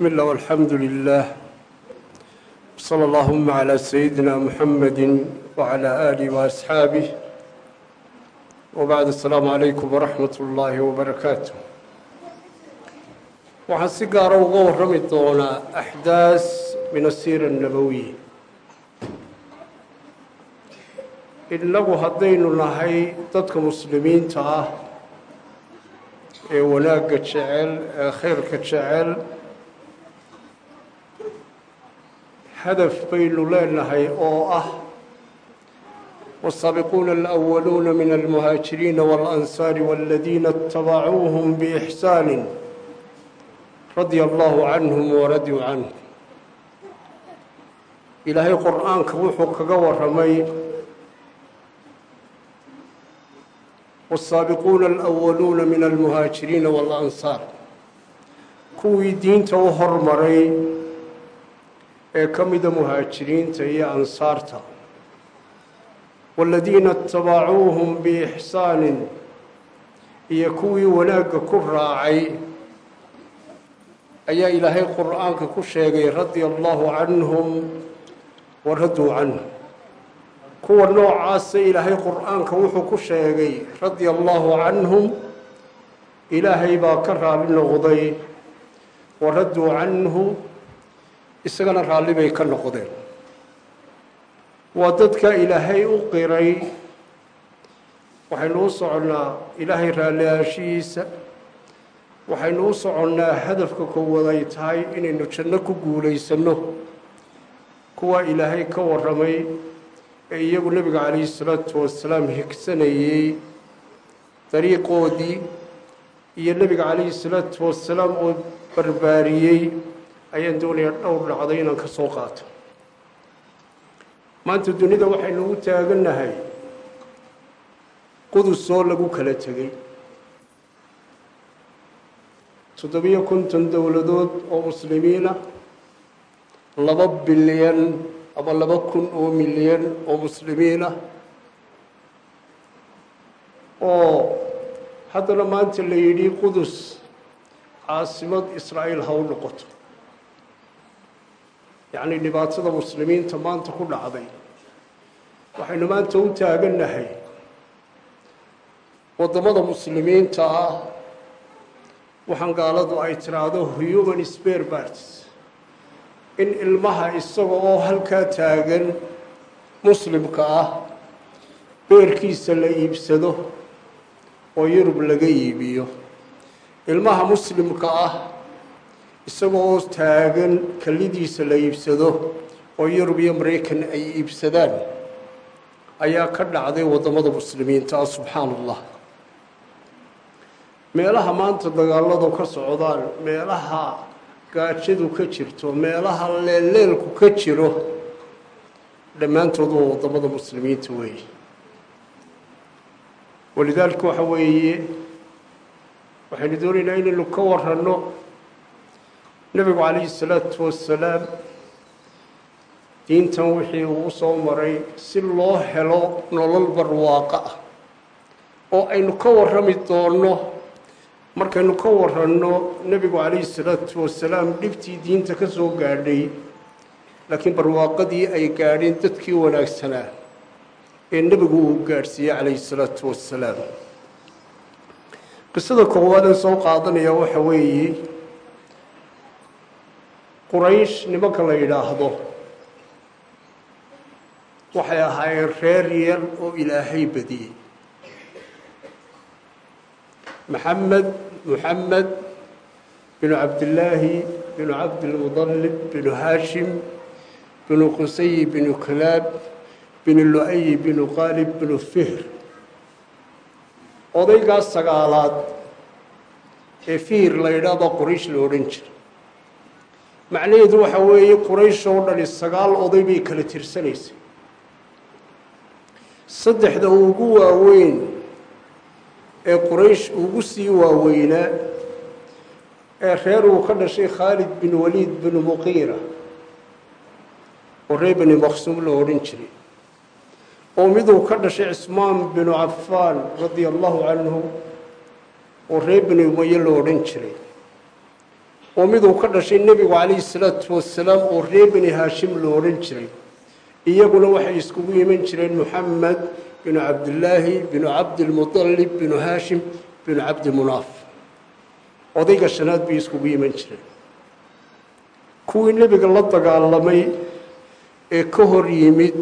بسم الله والحمد لله صلى اللهم على سيدنا محمد وعلى آله وأصحابه وبعد السلام عليكم ورحمة الله وبركاته waxaan si gaara uga warrami doonaa axdaas min asiira annabowiya innagu haddaynu nahay dadka muslimiinta ah ee wanaagga jecel ee khayrka jecel hadaf baynu leenahay oo ah والسابقون الأولون من المهاجرين والأنصار والذين اتبعوهم بإحسان رضي الله عنهم ورضوا عنه إلهي قرآنك وحو كغور رمي والسابقون الأولون من المهاجرين والأنصار ee ka mida muhaajiriinta iyo ansaarta. Waaladiina itabacuuhum biixsaanin iyo kuwii wanaagga ku raacay ayaa ilaahay qur'aanka ku sheegay radia allaahu canhum wa raduu canhum kuwa noocaase ilaahay qur'aanka wuxuu ku sheegay radia allaahu canhum ilaahay baa ka raali noqday wa raduu canhu isagana raalli bay ka noqdeen. Waa dadka ilaahay u qiray. Waxaynu u soconnaa ilaahay raalliaashihiisa waxaynu u soconnaa hadafka koowaad ay tahay inaynu janno ku guulaysanno. Kuwaa ilaahay ka warramay ee iyagu nebiga calayhi salaatu wasalaam higsanayey dariiqoodii iyo nebiga calayhi salaatu wasalaam oo barbaariyey ayaan doonayaa dhowr dhacday inaan ka soo qaato. Maanta dunida waxaynu u taagannahay qudusoo lagu kala tegey toddobiyo konton dowladood oo muslimiina laba bilyan ama laba kun oo milyan oo muslimiina oo haddana maanta la yidhi qudus caasimad israa'iil ha u noqoto yacni dhibaatada muslimiinta maanta ku dhacday. Waxaynu maanta u taagannahay waddamada muslimiinta ah. Waxaan gaaladu ay tiraahdo human spare parts. In ilmaha isaga oo halkaa taagan muslimka ah beerkiisa la iibsado oo yurub laga iibiyo. Ilmaha muslimka ah isaga oo taagan kalidiisa la iibsado oo yurub iyo maraykan ay iibsadaan ayaa ka dhacday waddamada muslimiinta ah subxaana allah meelaha maanta dagaaladu ka socdaan meelaha gaajadu ka jirto meelaha leelleelku ka jiro dhammaantood waa waddamada muslimiinta weeye walidaalika waxa weeye waxaynu doonaynaa inaynu ka waranno nebigu calayhi salaatu wasalaam diintan wixii uu u soo maray si loo helo nolol barwaaqo ah oo aynu ka warrami doonno. Markaynu ka waranno nebigu calayhi salaatu wasalaam dhibtii diinta ka soo gaadhay laakiin barwaaqadii ay gaadheen dadkii wanaagsanaa ee nebigu uu gaadhsiiyey calayhi salaatu wasalaam qisada koowaadeen soo qaadanaya waxa weeye quraysh nimanka la yidhaahdo? Waxay ahaayeen reer yar oo ilaahay badiyey maxamed muxamed binu cabdillaahi binu cabdilmudalib binu haashim binu qusayi binu kalaab binu luayi binu qaalib binu fihr. Odaygaas sagaalaad ee fiir la yidhaahdo quraysh la odhan jiray macnaheedu waxa weeye quraysh oo dhani sagaal oday bay kala tirsanaysay saddexda ugu waaweyn ee quraysh ugu sii waaweynaa ee reer uu ka dhashay khaalid bin waliid bin muqiira oo reer bani maqsuum la odhan jiray oo miduu ka dhashay cismaan binu cafaan radia allahu canhu oo reer bani umaye la odhan jiray oo miduu ka dhashay nebigu calayhi salaatu wasalaam oo reer beni haashim lo odhan jiray. Iyaguna waxay iskugu iman jireen moxamed binu cabdillaahi binu cabdilmuطalib binu haashim binu cabdimunaaf. Odayga shanaad bay iskugu iman jireen. Kuwii nebiga la dagaalamay ee ka hor yimid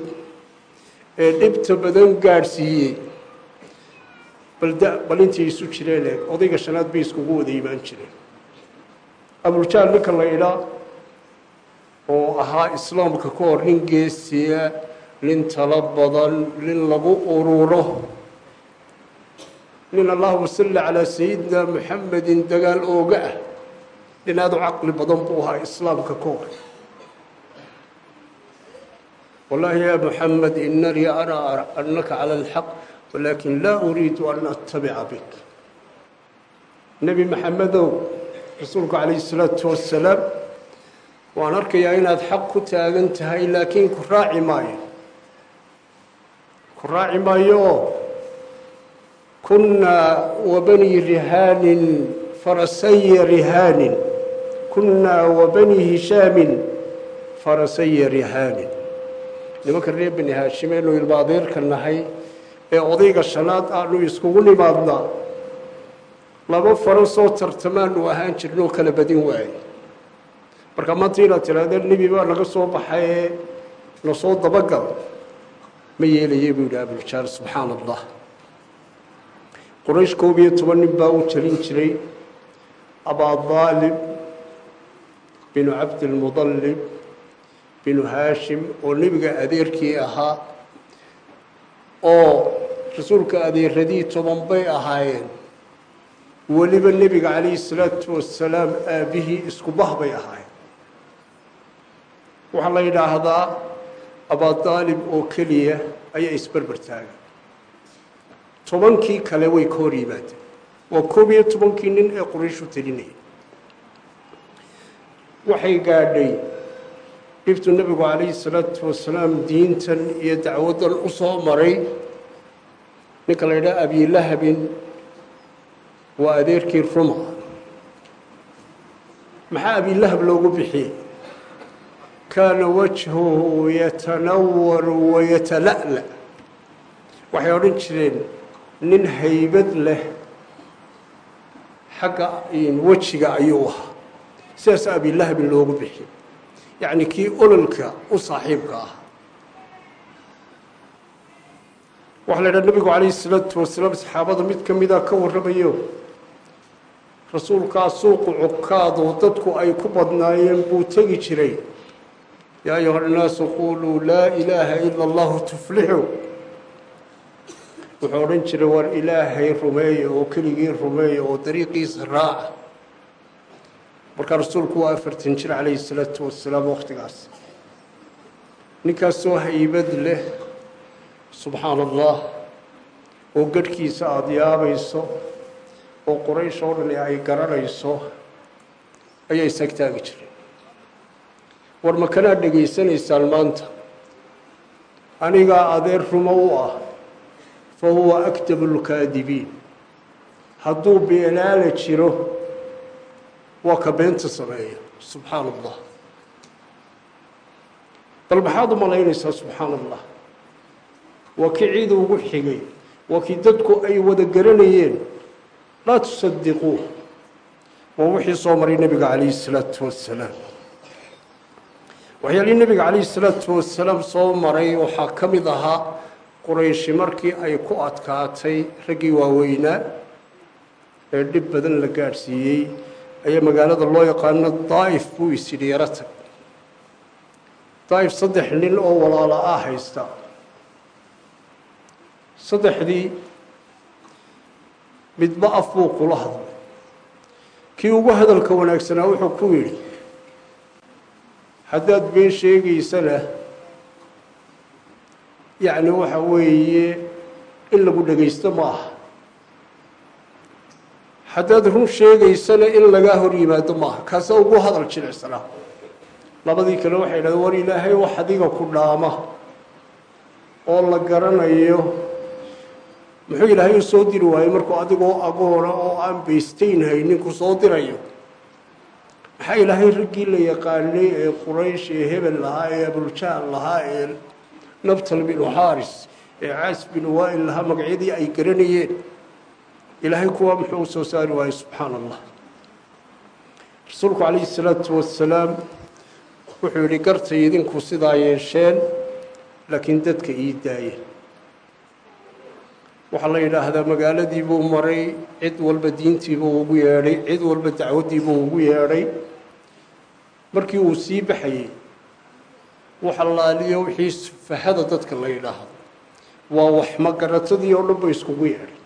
ee dhibta badan gaadhsiiyey balda bal intay isu jireen eeg odayga shanaad bay iskugu wada imaan jireen abuljahl ninka la idhaa oo ahaa islaamka ka hor nin geesiya nin talo badan nin lagu ururo nin allahuma salli calaa sayidina muxamedin dagaal ooga ah. Nin aada u caqli badan buu ahaa islaamka ka hor. Wallaahi ya muxamed inanii araa anaka cala alxaq walaakin laa uriidu an attabica bik. Nebi maxamedow rasuulku calayhi salaatu wasalaam waan arkayaa inaad xaq ku taagan tahay laakiin ku raaci maayo. Ku raaci maayo oo kunnaa wabani rihaanin farasaya rihaanin kunnaa wabani hishaamin farasaya rihaanin nimanka reer bani haashim eenu ilma adeerka nahay ee odayga shanaad aanu iskugu nimaadnaa laba farasoo tartamaanu ahaan jirnoo kala badin waaye marka maanta inaad tidhaahda nebi baa naga soo baxaye na soo dabagal ma yeelaya buu yidhi abuljaal subxaana allah qoraysh koob iyo toban nin baa u jalin jiray abaadaalib binu cabdilmudallib binu haashim oo nebiga adeerkii ahaa oo rasuulka adeeradii toban bay ahaayeen weliba nebiga calayhi salaatu wasalaam aabbihii isku bah bay ahaayeen. Waxaa la yidhaahdaa abaadaalib oo keliya ayaa isberber taagan. Tobankii kale way ka hor yimaadeen. Waa koob iyo tobankii nin ee qoraysh u telinayay. Waxay gaadhay dhibtu nebigu calayhi salaatu wasalaam diintan iyo dacwaddan u soo maray. Ninka la yidhaha abilahabin waa adeerkii ruma. Maxaa abilahab loogu bixiyey? Kaana wajhuhu yatanawaru wayatala'la waxay odhan jireen nin haybad leh xagga wejiga ayuu ahaa. Sidaas abilahabin loogu bixiyey. Yacni kii ololka u saaxiibka ah waxaa la idhaha nebigu calayhi salaatu wasalaam saxaabada mid ka mida ka warramayo rasuulkaa suuqu cukaado dadku ay ku badnaayeen buu tegi jiray. Yaa ayuha annaasu quuluu laa ilaaha ila allahu tuflixu. Wuxuu odhan jiray war ilaahay rumeeya oo keligii rumeeya oo dariiqiisa raaca markaa rasuulku waa afartan jir calayhi salaatu wasalaam wakhtigaas ninkaasoo haybad leh subxaana allah oo gadhkiisa aada yaabayso oo qoraysh oo dhani ay garanayso ayaa isagtaagi jireen. War ma kanaad dhegaysanaysaan maanta? Anigaa adeer rumo u ah fa huwa akdabu lkaadibiin hadduu beenaala jiro waa ka beenta sameeya. Subxaana allah bal maxaad u malaynaysaa subxaana allah waa kii ciida ugu xigay. Waa kii dadku ay wada garanayeen laa tusadiquuh waa wixii soo maray nebiga calayhi salaatu wasalaam waxyaalihii nebiga calayhi salaatu wasalaam soo maray waxaa ka mid ahaa qurayshi markii ay ku adkaatay raggii waaweynaa ee dhib badan la gaadhsiiyey ayaa magaalada loo yaqaano daa'if buu is yidhi yaro tag daa'if saddex nin oo walaalo ah haysta saddexdii midba af buu kula hadlay. Kii ugu hadalka wanaagsanaa wuxuu ku yidhi haddaad been sheegaysana yacni waxa weeye in lagu dhegaysto ma aha. Haddaad run sheegaysana in lagaa hor yimaado maaha kaasa ugu hadal jilicsanaa. Labadii kale waxay idhahdeen war ilaahay wax adiga ku dhaama oo la garanayo muxuu ilaahay u soo diri waayey markuu adigoo agoona oo aan baystayn haynin ku soo dirayo. Maxaa ilaahay raggii la yaqaanay ee quraysh ee hebel lahaa ee abuljahl lahaa ee nabtal binu xaaris ee caas binu waa'il lahaa magacyadii ay garanayeen. Ilaahay kuwa muxuu soo saari waayey subxaana allah rasuulku calayhi salaatu wasalaam wuxuu yidhi gartay idinku sidaa yeesheen laakiin dadka ii daaya waxaa la yidhaahdaa magaaladii buu maray cid walba diintiibuu ugu yeedhay cid walba dacwaddiibuu ugu yeedhay. Markii uu sii baxayey waxa laaliyo wixii sufahada dadka la yidhaahdo waa wax magaratadii oo dhan ba iskugu yeedhay.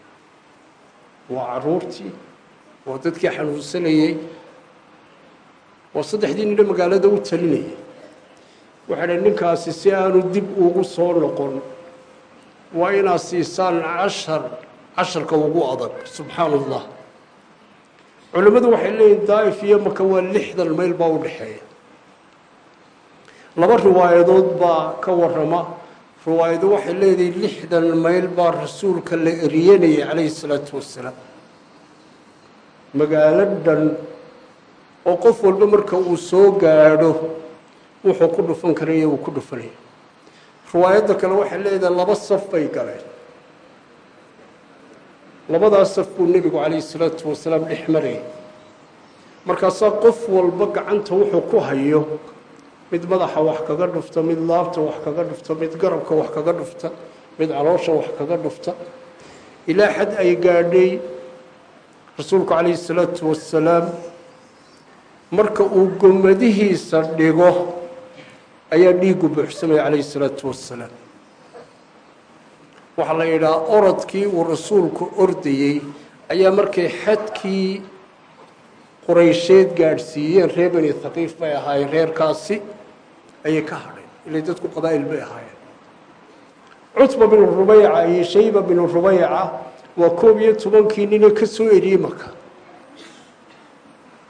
Waa caruurtii waa dadkii xanuunsanayey waa saddexdii nina magaalada u talinayay. Waxay dha ninkaasi si aanu dib ugu soo noqon waa inaad siisaan cashar casharka ugu adag subxaana allah culimmadu waxay leeyihiin daa'if iyo maka waa lixdan mayl baa u dhexeeya. Laba riwaayadood baa ka warrama. Riwaayado waxay leedahay lixdan mayl baa rasuulka la eriyanayay calayhi salaatu wasalaam magaalo dhan oo qof walba marka uu soo gaadho wuxuu ku dhufan karaya uu ku dhufanaya riwaayadda kale waxay leedahay laba saf bay galeen. Labadaas saf buu nebigu calayhi salaatu wasalaam dhex marayay markaasaa qof walba gacanta wuxuu ku hayo mid madaxa wax kaga dhufta mid laabta wax kaga dhufta mid garabka wax kaga dhufta mid caloosha wax kaga dhufta. Ilaa xad ay gaadhay rasuulku calayhi salaatu wasalaam marka uu gomadihiisa dhigo ayaa dhiiggu buuxsamaya calayhi salaatu wasalaam waxaa la yidhaha orodkii uu rasuulku ordayey ayaa markay xadkii quraysheed gaadhsiiyeen reer beni haqiif bay ahaayeen reerkaasi ayay ka hadheen. Ilay dadku qabaa'il bay ahaayeen. Cutba binu rubayca iyo shayba binu rubayca waa koob iyo tobankii nine ka soo eriyey marka.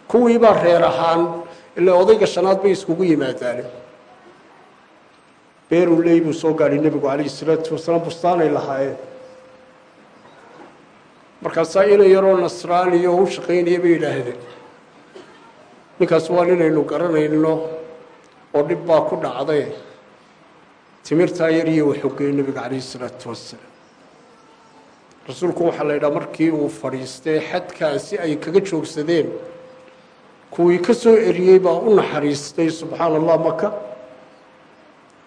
Kuwii baa reer ahaan ilaa odayga shanaad bay iskugu yimaadaane beeruley buu soo gaadhay nebigu calayhi salaatu wasalaam bustaanay lahaayeen. Markaasaa ina yaroo nasraaniyo u shaqaynaya bay yidhaahdeen. Ninkaas waa ninaynu garanayno oo dhib baa ku dhacday. Timirtaa yar iyo waxogey nebiga calayhi salaatu wasalaam. Rasuulku waxaa la yidhaha markii uu fadhiistay xadkaasi ay kaga joogsadeen kuwii ka soo eriyey baa u naxariistay subxaana allah maka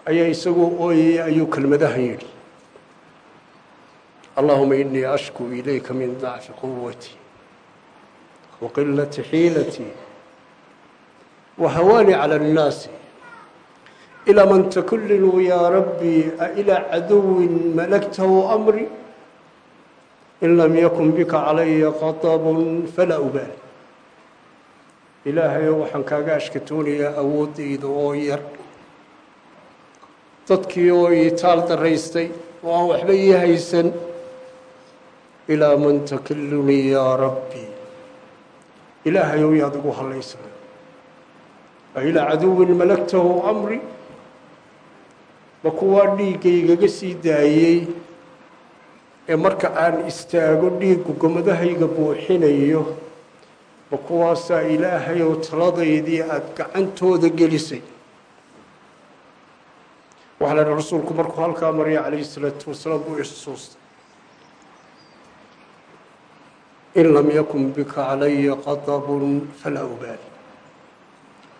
ayaa isagoo ooyayay ayuu kelmadahan yidhi. Allahuma inii ashku ilayka min dacfi quwatii waqilati xiilatii wahawaani cala annaasi. Ilaa man takullinuu yaa rabbii ailaa caduwin malaktahu amri. In lam yakun bika calaya qatabun falaa ubaali. Ilaahayo waxaan kaaga ashkatoonayaa awooddayda oo yar dadkii oo ii taal daraystay oo aan waxba ii haysan. Ilaa man takilunii yaa rabbii ilaahayow yaad igu hallaysan ilaa caduwin malagtahu amri. Ma kuwaa dhiiggaygaga sii daayey ee marka aan istaago dhiiggu gomadahayga buuxinayo ma kuwaasaa ilaahayow taladaydii aada gacantooda gelisay waxaa la idhaha rasuulku markuu halkaa marya calayhi salaatu wasalaam buu ixsuustay. In lam yakun bika calaya qatabun falaa ubaali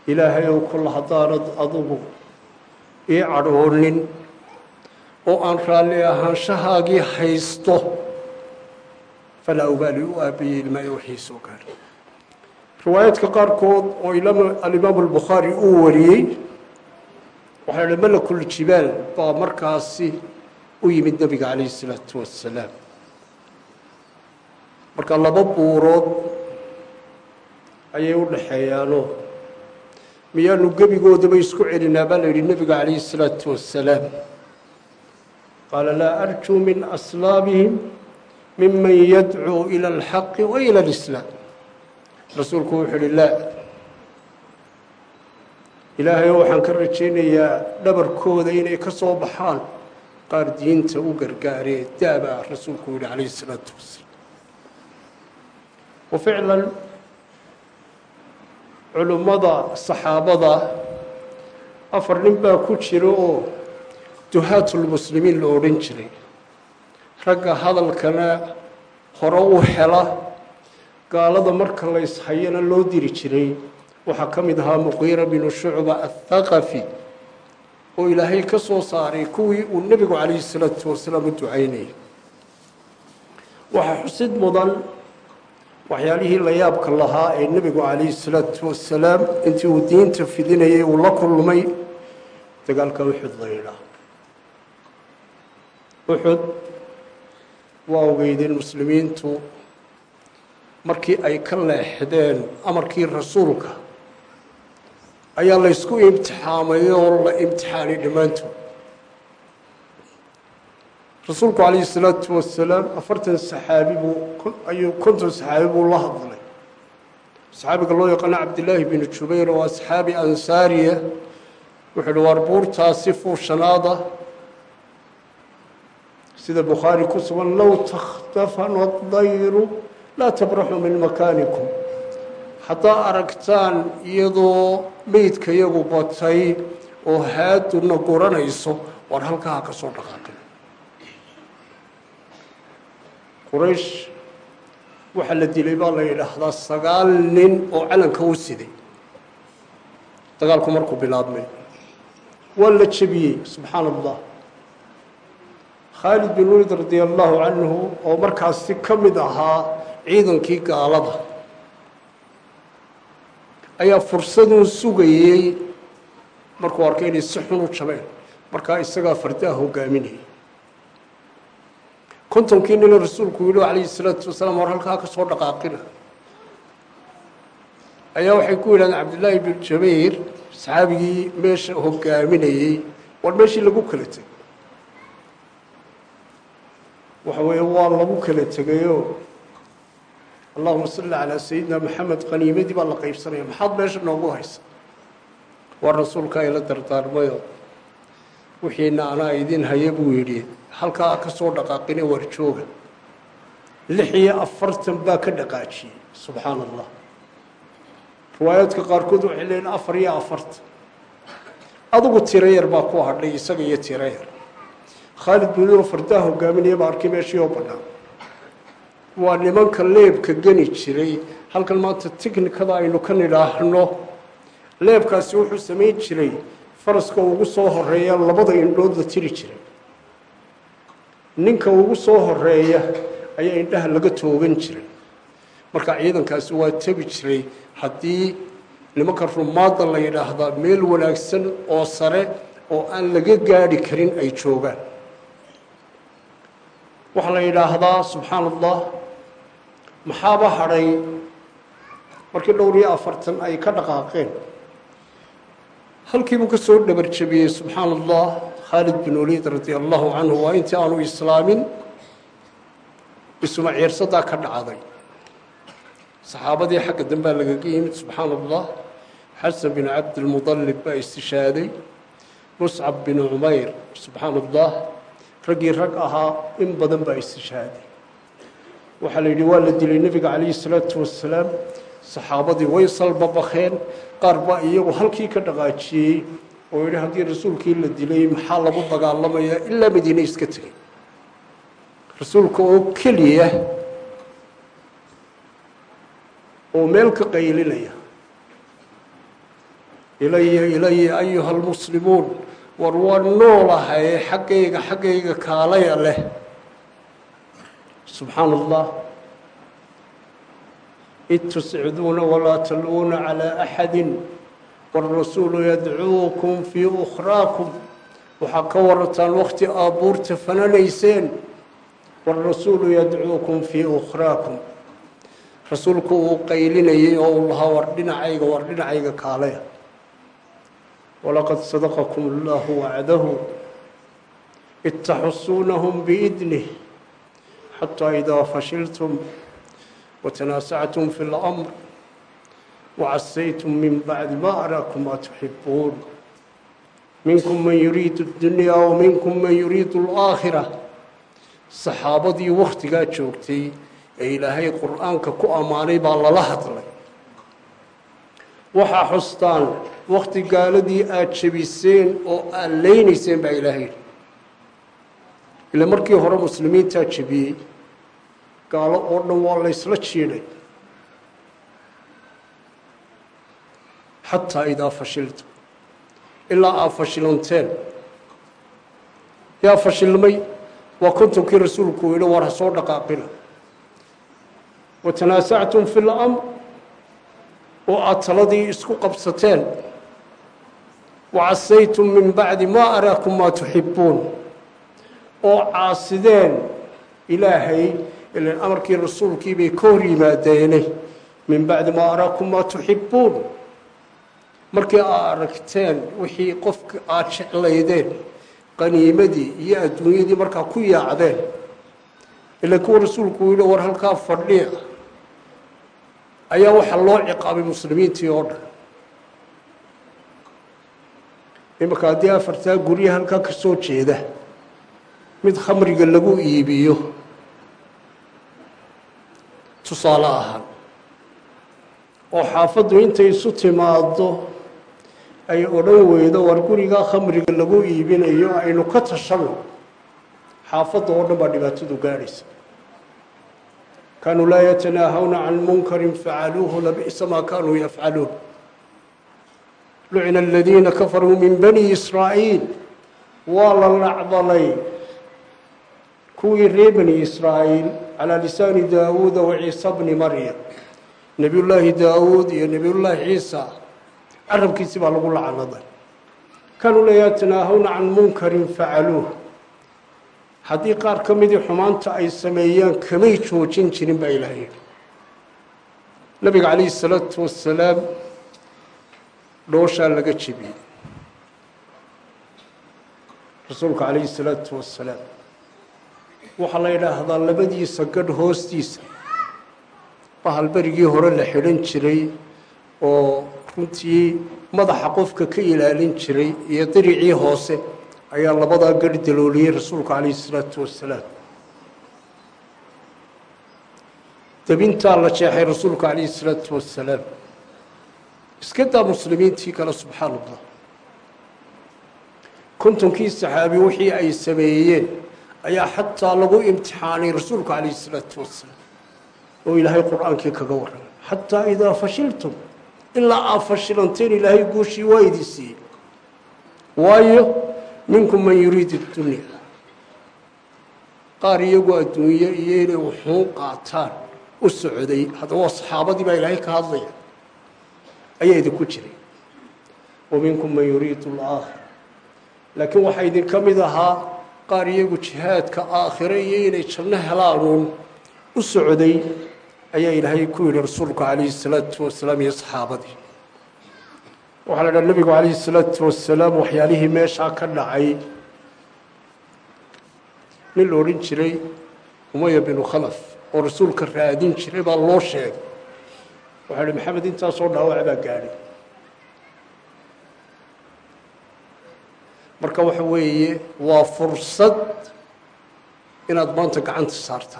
ilaahayow kula haddaanad adugu ii cadhoonin oo aan raalli ahaanshahaagii haysto falaa ubaali u aabiyey ilmaayo wixii soo gaaray riwaayaadka qaarkood oo alimaamu albukhaari uu wariyey waxaa la malakuljibaal baa markaasi u yimid nebiga calayhi isalaatu wassalaam. Marka laba buurood ayay u dhaxeeyaanoo miyaanu gebigoodaba isku celinaa baa la yidhi nebiga calayhi isalaatu wassalaam. Qaala laa arjuu min aslaabihim miman yadcuu ila alxaqi wa ila alislaam rasuulku wuxuu ihi laa ilaahayo waxaan ka rajaynayaa dhabarkooda inay ka soo baxaan. Qaar diinta u gargaaree daabaa rasuulku yihi calayhi isalaatu wasalaam. Wa ficlan culimmada saxaabada afar nin baa ku jira oo duhaatulmuslimiin la odhan jiray. Ragga hadalkana hore u hela gaalada marka la ishayana loo diri jiray waxaa ka mid ahaa muqiira binu shucba athaqafi oo ilaahay ka soo saaray kuwii uu nebigu calayhi salaatu wasalaam u ducaynayay. Waxaa xusid mudan waxyaalihii la yaabka lahaa ee nebigu calayhi salaatu wasalaam intii uu diinta fidinayay uu la kulmay dagaalka uxud la uxud waa ogeydeen muslimiintu markii ay ka leexdeen amarkii rasuulka ayaa la ysku imtixaamay oo la imtixaanay dhammaantood rasuulku calayhi salaatu wasalaam afartan saxaabi buu ayuu konton saxaabi buu la hadlay. Saxaabiga loo yaqaano cabdillaahi binu jubayr oo asxaabi ansaariya. Wuxuu uhi waar buurtaasi fuushanaada sida bukhaari ku sugan low takhtafana dayru laa tabraxu min makaanikum haddaa aragtaan iyadoo meydka yagu batay oo haaduna guranayso waar halkaa ka soo dhaqaaqin. Quraysh waxaa la dilay baa la yidhaahdaa sagaal nin oo calanka u siday. Dagaalku markuu bilaabmay waa la jebiyey subxaana allah khaalid bin waliid radia allahu canhu oo markaasi ka mid ahaa ciidankii gaalada ayaa fursaduu sugayey markuu arkay inay si xun u jabeen markaa isagaa fardaha hogaaminayay kontonkii nina rasuulku yihi calayhi salaatu wasalaam war halkaa ka soo dhaqaaqina. Ayaa waxay ku yidhahdeen cabdillaahi bin jabayr saxaabigii meesha hogaaminayey war meeshii lagu kala tegay. Waxa weeye waa lagu kala tegayoo allahuma salli calaa sayidina maxamed qaniimadii baa la qaybsanaya. Maxaad meesha noogu haysa? Waa rasuulka ayla dardaarmayo. Wixiina anaa idin haya buu yidhi halkaa ka soo dhaqaaqine war jooga. Lix iyo afartan baa ka dhaqaajiyey subxaana allah riwaayaadka qaarkood waxay leeyiin afar iyo afartan adigu tiro yar baa ku hadhay isaga iyo tiro yar. Khaalid buulioo fardaha hogaaminaya baa arkay meeshii oo bannaan waa nimanka leebka geni jiray. Halkan maanta tiknikada aynu ka nidhaahno. Leebkaasi wuxuu samayn jiray faraska ugu soo horreeya labada indhood la tiri jiray. Ninka ugu soo horreeya ayaa indhaha laga toogan jiray. Marka ciidankaasi waa tebi jiray haddii nimanka rumaadda la yidhaahdaa meel wanaagsan oo sare oo aan laga gaadhi karin ay joogaan. Waxaa la yidhaahdaa subxaana allah maxaaba hadhay markii dhowr iyo afartan ay ka dhaqaaqeen. Halkiibuu ka soo dhabar jabiyey subxaana allah khaalid bin waliid radia allahu canhu waa intii aanu islaamin isuma ciirsadaa ka dhacday. Saxaabadii xagga dambaa lagaga yimid subxaana allah xasan bin cabdilmudalib baa istishaaday muscab bin cumayr subxaana allah raggii rag ahaa in badan baa istishaaday waxaa la yidhi waa la dilay nebiga calayhi salaatu wasalaam saxaabadii way salbabakeen qaar baa iyagu halkii ka dhaqaajiyey oo yidhi haddii rasuulkii la dilay maxaa lagu dagaalamayaa ilaa madiine iska tegay rasuulka oo keliya oo meel ka qaylinaya ilaya ilaya ayuha almuslimuun war waa noolahaye xaggayga xaggayga kaalaya leh subxaana allah id tusciduuna walaa tal'uuna calaa axadi wاrasuulu yadcuukum fii ukhraakum waxaa ka warataan wakti aabuurta fananayseen. Wاrasuulu yadcuukum fii ukhraakum rasuulku uu qaylinayay oo uu lahaa war dhinacayga war dhinacayga kaalaya walaqad sadaqakum allahu wacdahu id taxusuunahum biidnih xataa idaa fashiltum watanaasactum fi اlamr wacasaytum min bacdi ma araakum maa tuxibuun minkum man yuriidu اdunyaa waminkum man yuriidu اlaakhira saxaabadii wakhtigaa joogtay ee ilaahay qur-aanka ku ammaanay baa lala hadlay waxaa xustaan wakti gaaladii aada jebiseen oo aada leynayseen baa ilaahay yidhi ila markii hore muslimiintaa jebiyey gaalo oo dhan waa laysla jiidhay xataa idaa fashilta ilaa aad fashilanteen. Yaa fashilmay waa kontonkii rasuulku yidhi war ha soo dhaqaaqina. Watanaasactum fi lamr oo aada taladii isku qabsateen. Wacasaytum min bacdi maa araakum maa tuxibbuun oo caasideen ilaahay ilan amarkii rasuulkii bay ka hor yimaadeene min bacdi maa araakum maa tuxibbuun. Markii aad aragteen wixii qofka aada jeclaydeen qaniimadii iyo adduunyadii markaa ku yaacdeen ila kuwa rasuulku uu war halkaa fadhiya. Ayaa waxaa loo ciqaabay muslimiintii oo dhan. Imanka haddii afartaa gurya halkaa ka soo jeeda mid khamriga lagu iibiyo. Tusaale ahaan oo xaafaddu intay isu timaaddo ay odhan weydo war gurigaa khamriga lagu iibinayo aynu ka tashano xaafadda oo dhan baa dhibaatadu gaadhaysa kaanuu laa yatanaahawna can munkarin facaluuhu labi'sa maa kaanuu yafcaluun lucina aladiina kafaruu min bani israa'iil waa la lacdalay kuwii reer bani israa'iil calaa lisaani daawuuda wa ciisa bni maryam. Nebiyullaahi daawuud iyo nebiyullaahi ciisa carabkiisi baa lagu lacnaday. Kaanuu laa yatanaahawna can munkarin facaluuh haddii qaar ka midii xumaanta ay sameeyaan kamay joojin jirin baa ilaah nabiga calayhi salaatu wasalaam dhooshaa laga jebiyey rasuulka calayhi salaatu wasalaam waxaa la yidhaahdaa labadiisa gadh hoostiisa. Bahal berigii hore la xidhan jiray oo runtii madaxa qofka ka ilaalin jiray iyo diricii hoose ayaa labadaa gadh dalooliyey rasuulku calayhi isalaatu wasalaam. Debintaa la jeexay rasuulku calayhi isalaatu wasalaam. Iska daa muslimiintii kale subxaan allah kontonkii saxaabi wixii ay sameeyeen ayaa xataa lagu imtixaanay rasuulku calayhi isalaatu wasalaam oo ilaahay qur'aankii kaga warramay xataa idaa fashiltum ilaa aad fashilanteen ilaahay guushii waa idin siiyey waayo minkum man yuriid اdunya qaar iyagoo adduunye iyo inay wuxuun qaataan u socday. Haddaba saxaabadii baa ilaahay ka hadlaya. Ayaa idinku jiray. Wa man yuriid اlaakhira laakiin waxaa idinka mid ahaa qaar iyagu jihaadka aakhire iyo inay janno helaanuun u socday ayaa ilaahay ku yidhi rasuulku calayhi salaatu wasalaam iyo saxaabadii. Waxaa la dhaha nebigu calayhi salaatu wasalaam waxyaalihii meeshaa ka dhacay. Nin la odhan jiray umaya binu khalaf oo rasuulka raadin jiray baa loo sheegay. Waxaa ihi maxamed intaasoo dhaawac baa gaadhay. Marka waxa weeye waa fursad inaad maanta gacanta saarta.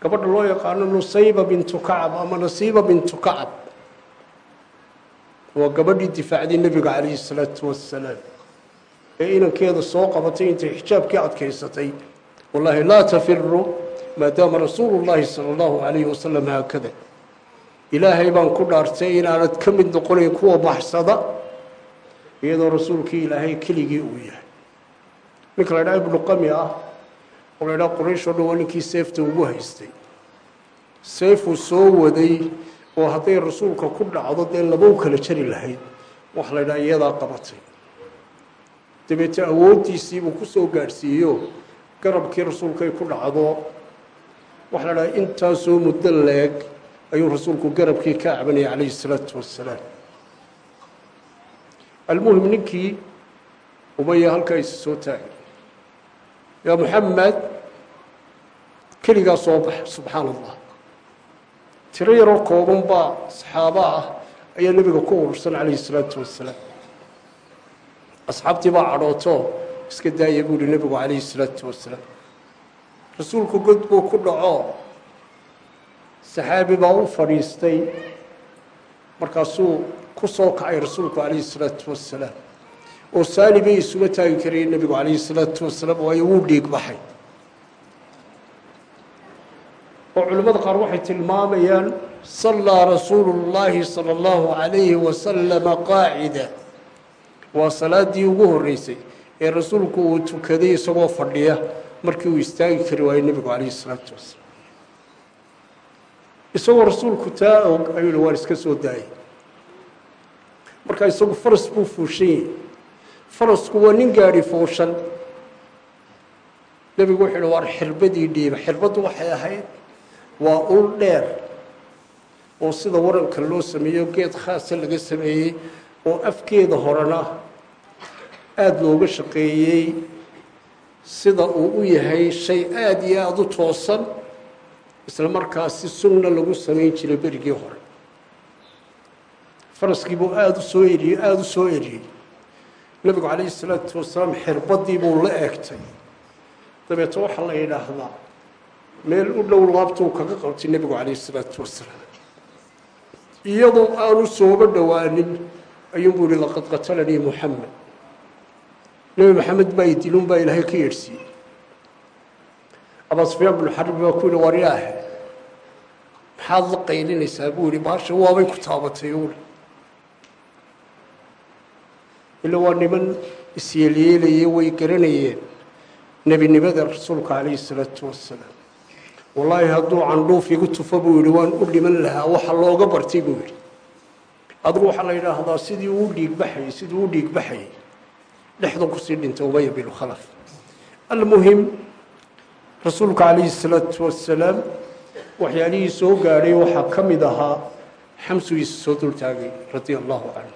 Gabadha loo yaqaano nusayba bintu kacab ama nasiiba bintu kacab waa gabadhii difaacday nebiga calayhi الsalaatu wasalaam ee inankeeda soo qabatay intay xijaabkii adkaysatay. Wallaahi laa tafiru maadaama rasuulu llaahi sala allahu calayhi wasalam haakada. Ilaahay baan ku dhaartay inaanad ka mid noqonayn kuwa baxsada iyadoo rasuulkii ilaahay keligii uu yahay. Ninka la ydhaha ibnu qami ah oo la ydhaha quraysh oo dhan waa ninkii seefta ugu haystay. Seefuu soo waday oo hadday rasuulka ku dhacdo dee laba u kala jari lahayd waxa la ydhaha iyadaa qabatay. Dabeete awooddiisiibuu ku soo gaadhsiiyo garabkii rasuulkay ku dhacdo waxa la dhaha intaasoo muddo leeg ayuu rasuulku garabkii ka cabanayay calayhi الsalaatu wasalaam almuhim ninkii umaya halkaa soo taagay. Yaa moxamed keligaa soo baxa subxaan allah tiro yaroo kooban baa saxaaba ah ayaa nebiga ku urursan calayhi salaatu wasalaam asxaabtii baa cadhooto iska daaya buu ihi nebigu calayhi salaatu wasalaam rasuulku god buu ku dhaco. Saxaabi baa u fadhiistay. Markaasuu ku soo kacay rasuulku calayhi isalaatu wasalaam oo saani bay isuma taagi karayeen nebigu calayhi isalaatu wasalaam waayo wuu dhiig baxay. Oo culimmada qaar waxay tilmaamayaan sallaa rasuulu llaahi sala allahu calayhi wasalama qaacida. Waa salaaddii ugu horreysay ee rasuulku uu tukaday isagoo fadhiya markii uu istaagi kari waayey nebigu calayhi isalaatu wasalaam isagoo rasuulku taa og ayuu hi waan iska soo daayay markaa isagu faras buu fuushan yahay farasku waa nin gaadhi fuushan. Nebigu wuxuu uhi waar xirbadii dhiiba. Xirbaddu waxay ahayd waa ul dheer oo sida waranka loo sameeyo geed khaasa laga sameeyey oo afkeeda horena aada looga shaqeeyey. Sida uu u yahay shay aada iyo aada u toosan isla markaasi sunna lagu samayn jiray berigii hore faraskii buu aada u soo eriyey aada u soo eriyey. Nebigu calayhi isalaatu wasalaam xirbaddii buu la eegtay. Dabeeto waxaa la yidhaahdaa meel u dhow laabtuu kaga qabtay nebigu calayhi isalaatu wasalaam. Iyadoo aanu sooba dhowaanin ayuunbuu yihi laqad qatalanii muxamed nebi maxamed baa idilun baa ilaahay ka yeedhsiiyey. Abaa sufyaan binu xarbi baa ku yihi waryaahe maxaad la qaylinaysaa? Buu yihi baasha waabay ku taabatay. Uuli ila waa niman isyeelyeelayey way garanayeen nebinimada rasuulka calayhi isalaatu wasalaam wallaahi hadduu candhuuf igu tufo buu yihi waan u dhiman lahaa waxa looga bartay buu yidhi adigu waxaa la yidhaahdaa sidii uu dhiig baxayey sidii u dhiig baxayey dhexda ku sii dhintay umaya binu khalaf almuhim rasuulka calayhi isalaatu wasalaam waxyaalihii soo gaadhay waxaa ka mid ahaa xamsugiisa soo dultaagay radia allahu canhu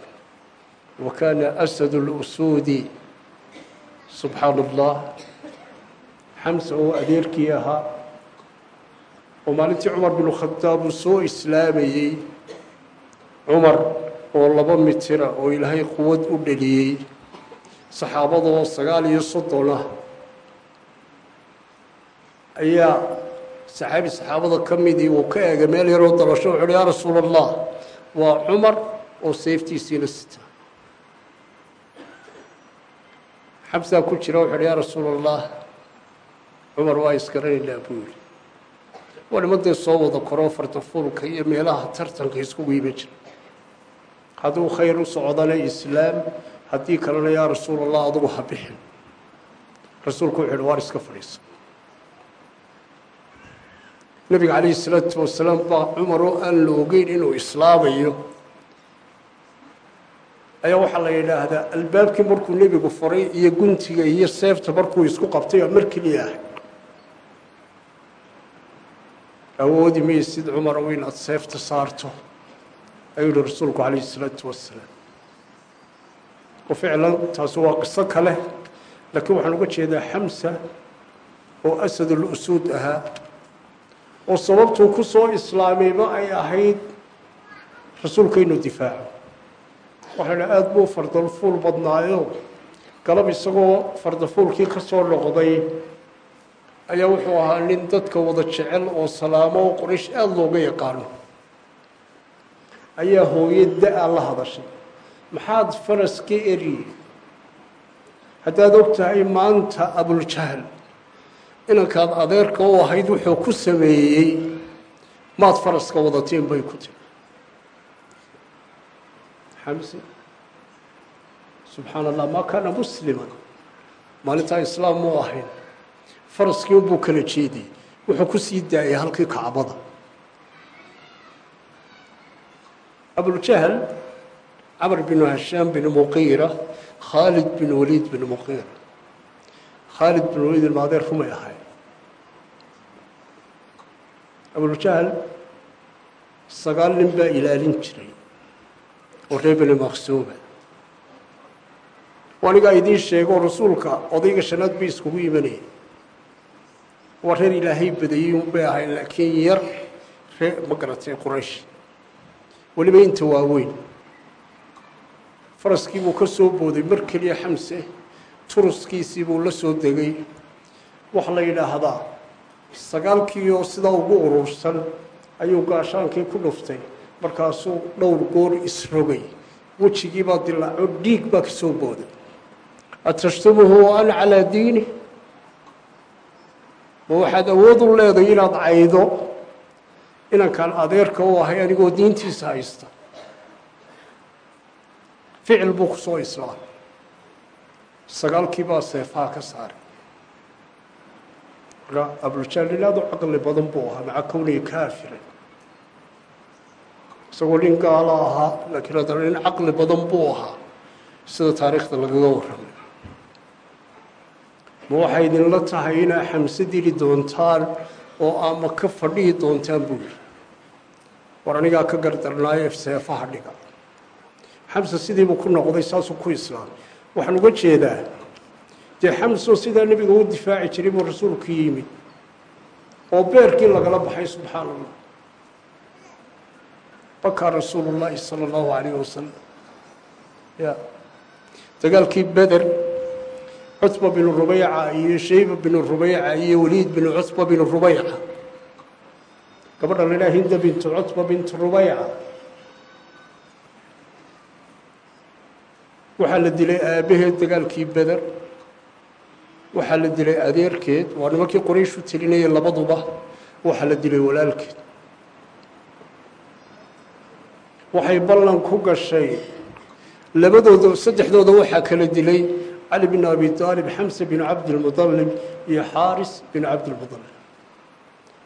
wa kaana asad اlusuudi subxaana allah xamsa oo adeerkii ahaa oo maalintii cumar binu khadaab uu soo islaamayey cumar oo laba mitira oo ilaahay quwad u dheliyey saxaabadoo sagaal iyo soddon ah ayaa saxaabi saxaabada ka midii uu ka eegay meel yaroo dalasho wuxu yaa rasuula allah waa cumar oo seeftiisiina sita xabsaa ku jira wuxu uhi yaa rasuula allah cumar waa isgaranaynaa buu yihi waa nimadee soo wada koroo fardafuulka iyo meelaha tartanka iskugu iman jira. Hadduu khayr u socdana islaam haddii kalena yaa rasuul allah adugu ha bixin. Rasuulku wuxu uhi waar iska fadhiisa. Nebiga calayhi isalaatu wasalaam baa cumar oo aan la ogeyn inuu islaamayo ayaa waxaa la yidhaahdaa albaabkii markuu nebigu furay iyo guntiga iyo seefta markuu isku qabtay oo mar keliya ah awoodi maysid cumarow inaad seefta saarto ayuu yihi rasuulku calayhi isalaatu wasalaam oo ficlan taasi waa qiso kale laakiin waxaan uga jeedaa xamsa oo asadulusuud ahaa. Oo sababtuu ku soo islaamayba ay ahayd rasuulka inuu difaaco waxaa idhaha aada buu fardafuul badnaayo. Galab isagoo fardafuulkii ka soo noqday ayaa wuxuu ahaa nin dadka wada jecel oo salaamo oo aada looga yaqaano. Ayaa hooye da'a la hadashay. Maxaad faras ka eriyey haddaad og tahay maanta abuljahl inankaad adeerka u ahayd wuxuu ku sameeyey. Maad faraska wadateen bay ku tiri xamse subxaana allah maa kaana musliman maalintaa islaam muu ahayn faraskii unbuu kala jeediyey wuxuu ku sii daayay halkii kacbada abuljahl camr binu hashaam bin muqiira khaalid bin waliid bin muqiira khaalid bin waliid ilmaadeer rumay ahay abuljahl sagaal nin baa ilaalin jiray beni maqsuuba anigaa idiin sheego rasuulka odayga shanaad bay iskugu imanayeen waa reer ilaahay badayey unbay ahayn laakiin yar ree ma garatay quraysh. Weliba inta waaweyn faraskii buu ka soo booday mar keliya xamse turuskiisii buu la soo degay. Waxaa la yidhaahdaa sagaalkii oo sidaa ugu urursan ayuu gaashaankii ku dhuftay markaasuu dhowr goor isrogay wejigiibaa dilaaco dhiig baa ka soo booday. Atashtubuhu ana calaa diini. Ma waxaad awood u leedahay inaad caydo? Inankaan adeerka u ahay anigoo diintiisa haysta. Ficil buu ku soo islaamay sagaalkii baa seefaha ka saaray. Marka u caqli badan buu ahaa maca kownihi kaafiran isagoo nin gaalo ahaa laakiin haddana nin caqli badan buu ahaa. Sida taariikhda lagaga warramay ma waxay idinla tahay inaa xamse dili doontaan oo ama ka fadhihi doontaan buu yidhi. War anigaa ka gardarnaayo seefaha dhiga. Xamse sidiibuu ku noqday saasuu ku islaamay. Waxaan uga jeedaa dee xamsoo sidaa nebiga u difaaci jiray buu rasuulku yimid. Oo beerkii lagala baxay subxaana allah bakaa rasuulu llaahi sala allahu alayh wasalam ya. Dagaalkii beder cutba binu rubayca iyo shayba binu rubayca iyo waliid binu cutba binu rubayca. Gabadha la idhaha hinda bintu cutba bintu rubayca. Waxaa la dilay aabbaheed dagaalkii beder waxaa la dilay adeerkeed. Waa nimankii qoraysh u labaduba. Waxaa la dilay walaalkeed waxay ballan ku gashay. Labadooda saddexdooda waxaa kala dilay cali bin abi aalib xamse bin cabdilmudalib iyo xaaris bin cabdilmudalib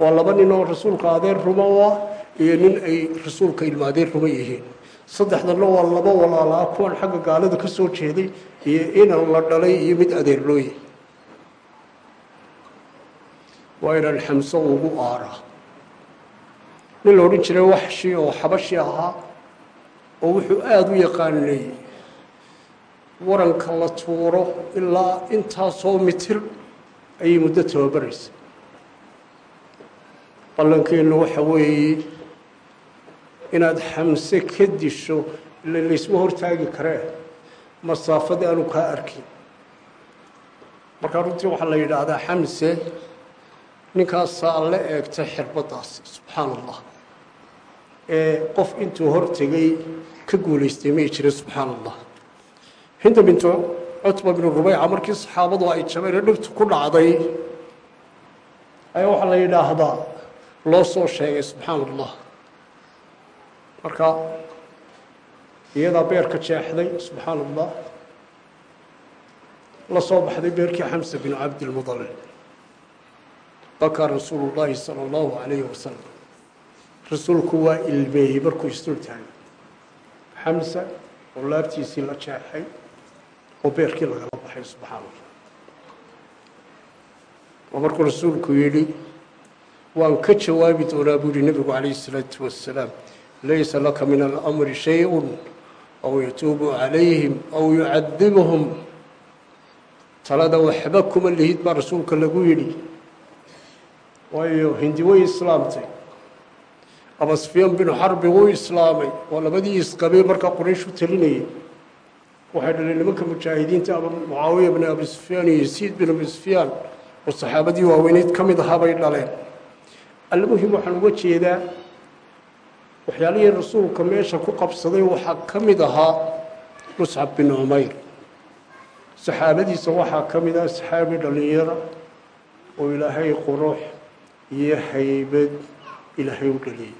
waa laba nin oo rasuulka adeer ruma u ah iyo nin ay rasuulka ilma adeer ruma yihiin. Saddexdanna waa laba walaalaa kuwan xagga gaalada ka soo jeeday iyo inan la dhalay iyo mid adeerlooye waa inaan xamse ugu aaraa. Nin la odhan jiray waxshi oo xabashi ahaa oo wuxuu aada u yaqaanay waranka la tuuro ilaa intaasoo mitir ayay muddo tababaraysa. Ballankeennu waxa weeye inaad xamse ka disho ila laysma hortaagi karee masaafada aanu kaa arkin. Markaa runtii waxaa la yidhaahdaa xamse ninkaasaa la eegtay xirbaddaasi subxaana allah qof intuu hortegay ka guulaystay may jira subxaana allah hinda bintu cutba binu rubayca markii saxaabadu ay jabeen ee dhibtu ku dhacday ayaa waxaa la yidhaahdaa loo soo sheegay subxaana allah marka iyadaa beerka jeexday subxaana allah la soo baxday beerkii xamsa binu cabdilmudalib bakaa rasuulu llaahi sala allahu calayhi wasalam rasuulku waa ilmeeyey markuu isdul xamsa oo laabtiisii la jeexay oo beerkii lagala baxay subxaana allah oo markuu rasuulku yidhi waan ka jawaabi doonaa buu yihi nebigu calayhi isalaatu wassalaam. Laysa laka min alamri shay-un aw yatuubu calayhim aw yucadibuhum talada waxba kuma lihid baa rasuulka lagu yidhi. Waayo hindi way islaamtay aba sufyaan binu xarbi wuu islaamay waa labadii isqabay markaa qoraysh u talinayay waxay dhaleen nimanka mujaahidiinta aba mucaawiya bn abi sufyaan iyo yasiid bin abi sufyaan oo saxaabadii waaweyneyd ka mid ahaa bay dhaleen. Almuhim waxaan uga jeedaa waxyaalihii rasuulka meesha ku qabsaday waxaa ka mid ahaa muscab bin cumayr saxaabadiisa waxaa ka mid ah saxaabi dhallinyara oo ilaahay qurux iyo haybad ilaahay u dhaliyey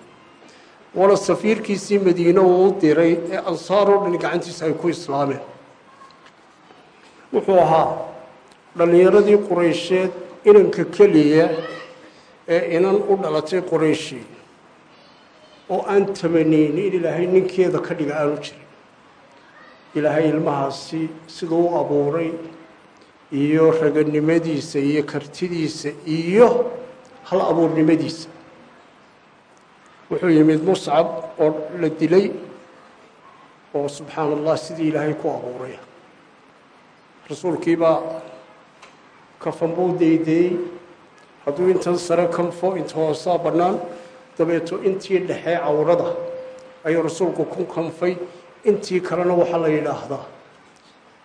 wala safiirkiisii madiine uu u diray ee ansaar oo dhan gacantiisa ay ku islaameen. Wuxuu ahaa dhallinyaradii quraysheed inanka keliya ee inan u dhalatay qorayshi oo aan tamaniyn in ilaahay ninkeeda ka dhiga aanu jirin. Ilaahay ilmahaasi siduu u abuuray iyo raganimadiisa iyo kartidiisa iyo hal abuurnimadiisa wuxuu yimid muscab oo la dilay oo subxaana allah sidii ilaahay ku abuuray. Rasuulkiibaa kafan buu daydeeyey hadduu intan sare kanfo inta hoosaa bannaan dabeeto intii dhexee cawrada ayuu rasuulku ku kanfay. Intii kalena waxaa la yidhaahdaa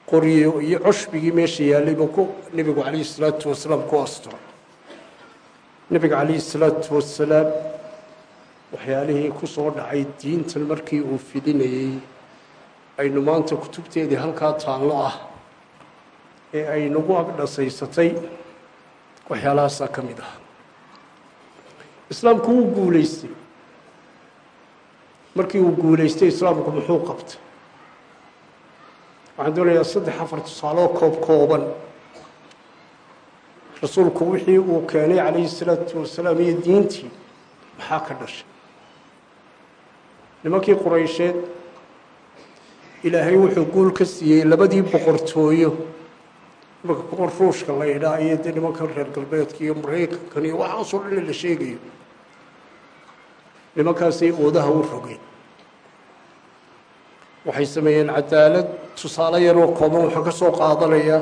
qoryo iyo cushbigii meesha yaallay buu ku nebigu calayhi salaatu wasalaam ku asturay. Nebiga calayhi salaatu wasalaam waxyaalihii ku soo dhacay diintan markii uu fidinayey aynu maanta kutubteedii halkaa taallo ah ee ay nagu agdhasaysatay waxyaalahaasaa ka mid ah. Islaamku wuu guulaystay. Markii uu guulaystay islaamku muxuu qabtay? Waxaan doonayaa saddex afar tusaaloo koob kooban. Rasuulku wixii uu keenay calayhi salaatu wasalaam iyo diintii maxaa ka dhashay nimankii quraysheed ilaahay wuxuu guul ka siiyey labadii boqortooyo nimanka boqor ruushka la idhaa iyo dee nimankan reer galbeedka iyo maraykankan iyo waxaasoo dhan la sheegayo. Nimankaasay oodaha u rogeen. Waxay sameeyeen cadaalad tusaale yaroo kooban waxaan ka soo qaadanayaa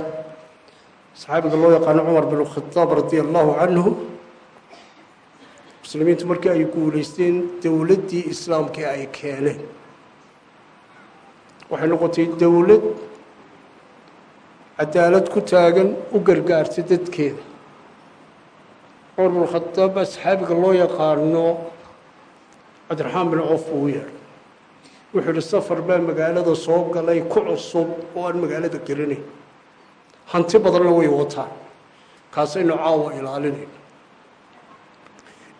saxaabiga loo yaqaano cumar bin khadaab radia allahu canhu muslimiintu markii ay guulaysteen dowladdii islaamkii ay keeneen. Waxay noqotay dowlad cadaalad ku taagan u gargaarta dadkeeda. Cumar bin khadaab baa saxaabiga loo yaqaano cabdiraxmaan bin coof uu yeedhay wuxuu yihi safar baa magaalada soo galay ku cusub oo aan magaalada gelinayn hanti badanna way wataan kaasaynu caawa ilaalinayno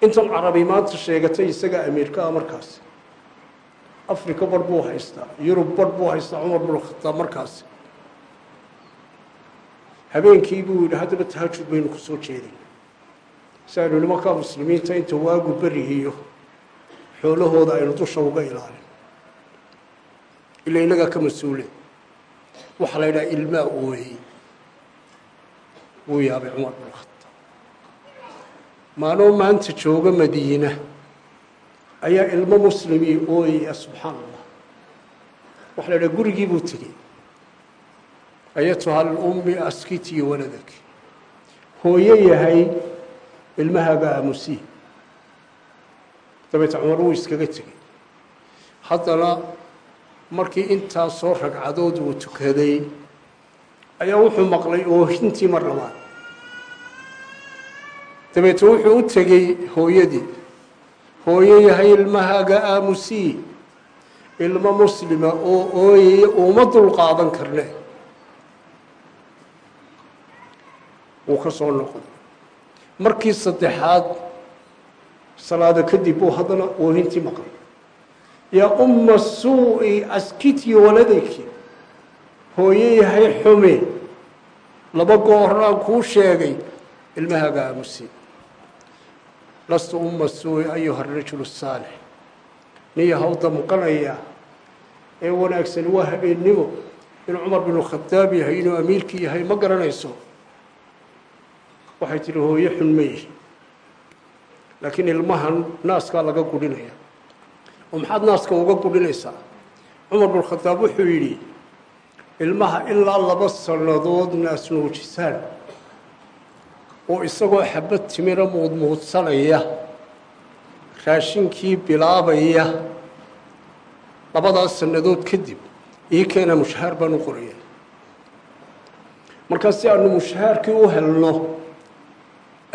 intan carabi maanta sheegatay isaga amiirka ah markaasi africa barh buu haystaa yurub barh buu haystaa cumar bin khadaab markaasi habeenkii buu yidhi haddaba tahajud baynu ku soo jeedin. Si aynu muslimiinta inta waagu berihiyo xoolahooda aynu dusha uga ilaalin. Ila inagaa ka mas'uule waxaa la yidhaha ilmaa ooyey. Wuu yaabay cumar bin khadaab maaloo maanta jooga madiina. Ayaa ilmo muslimii ooyaya subxaan allah waxa la yidhaha gurigii buu tegey ayatuha alummi askiti waladak hooyo yahay ilmahaaga aamusii dabeeta cumar wuu iskaga tegey haddana markii intaasoo ragcadood uu tukaday ayaa wuxuu maqlay oohintii mar labaad dabeete wuxuu u tegey hooyadii. Hooyo yahay ilmahaaga aamusii ilmo muslima oo ooyaya uma dul qaadan karne. Wuu ka soo noqday. Markii saddexaad salaado kadib uu haddana oohintii maqlay yaa umma suu-i askiti waladayki hooyo yahay xume. Laba gooraan kuu sheegay ilmahaaga aamusi lastu umma suu-i ayuha arajulu saalix niya haw damqanaya ee wanaagsani waa habeennimo inuu cumar binu khadaab yahay inuu amiirkii yahay ma garanayso waxay tihi hooyo xun ma yihi laakiin ilmahan naaskaa laga gudhinaya oo maxaad naaska uga gudhinaysaa cumar bin khadaab wuxuu yidhi ilmaha ilaa laba sannadood naas nuujisaan oo isagoo xabad timira muudmuudsanaya raashinkii bilaabaya labadaas sannadood kadib ii keena mushahaar baan u qoraya markaa si aanu mushahaarkii u helno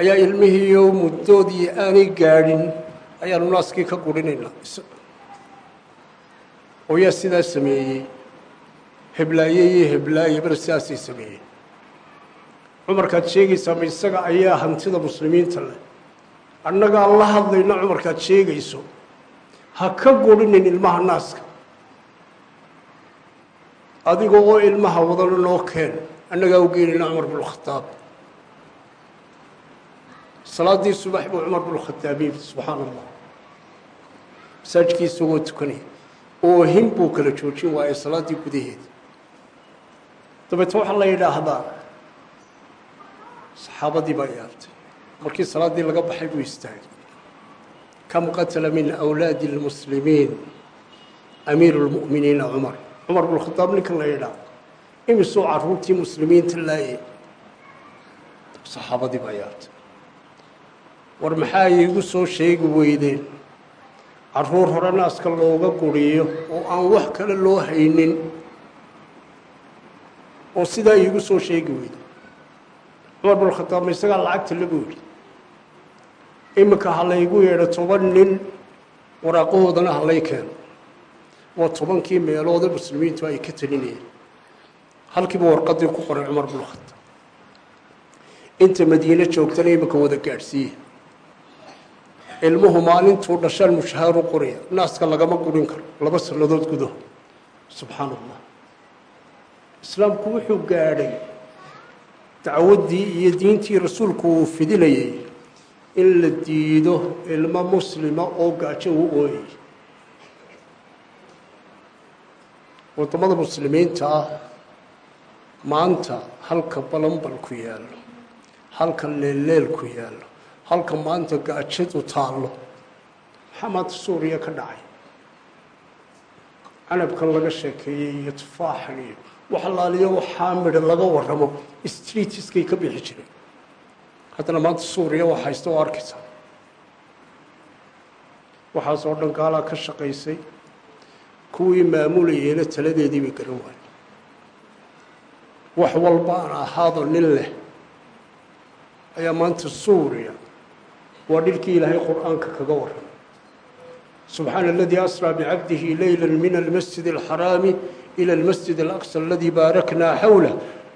ayaa ilmihiiyo muddoodii aanay gaadhin ayaanu naaskii ka gurhinaynaa oo yaa sidaa sameeyey heblaaye iyo heblaaye bar sidaasay sameeyey cumarkaad sheegaysaa ma isaga ayaa hantida muslimiinta leh. Annagaa la hadlayna cumarkaad sheegayso ha ka gurhinin ilmaha naaska. Adiga oo ilmaha wadana noo keen annagaa u geenayna cumar bin khadaab salaaddii subax buu cumar bin khadaab yimid subxaan allah masaajidkii isagoo tukanaya oohin buu kala joojin waayey salaaddii gudaheeda dabeete waxaa la yidhaahdaa saxaabadii baa yaabtay markii salaaddii laga baxay buu istaagay. Kam qatala min awlaadi اlmuslimiin amiiru اlmu'miniina cumar. Cumar bin khadaab ninkan la yidhaah imisuu caruurtii muslimiinta laayay saxaabadii baa yaabtay war maxaa iigu soo sheegi weydeen? Caruur hore naaska looga guriyo oo aan wax kale loo haynin. Oo sidaa iigu soo sheegi weyde cumar bin khadaab isagaa lacagta lagu yidhi. Iminka ha laygu yeedho toban nin waraaqahoodana halay keeno. Waa tobankii meeloode muslimiintu ay ka talinayeen. Halkiiba warqadii ku qoray cumar bnu khataab inta madiine joogtana iminka wada gaadhsiiye ilmuhu maalintuu dhashaan mushahaaru qoraya. Naaska lagama gurin karo laba sannadood gudaho subxaana allah islaamku wuxuu gaadhay dacwaddii iyo diintii rasuulku uu fidinayay in la diido ilmo muslima oo gaajo u ooyay waddamada muslimiinta ah maanta halka balanbal ku yaallo halka leelleel ku yaallo halka maanta gaajadu taallo maxaa maanta suuriya ka dhacay. Canabkan laga sheekeeyey iyo tufaaxan iyo wax allaaliyo waxaa midha laga warramo streetiskay ka bixi jireen haddana maanta suuriya wax haysta oo arkaysaa waxaas oo dhan gaalaa ka shaqaysay kuwii maamulayeyna taladeedii bay garan waayey wax walba aan ahaado nin leh ayaa maanta suuriya waa dhilkii ilaahay qur'aanka kaga warramay. Subxaana aladii asraa bicabdihi leyla min almasjid alxaraami ila almasjid alaqsa aladii baaraknaa xawlah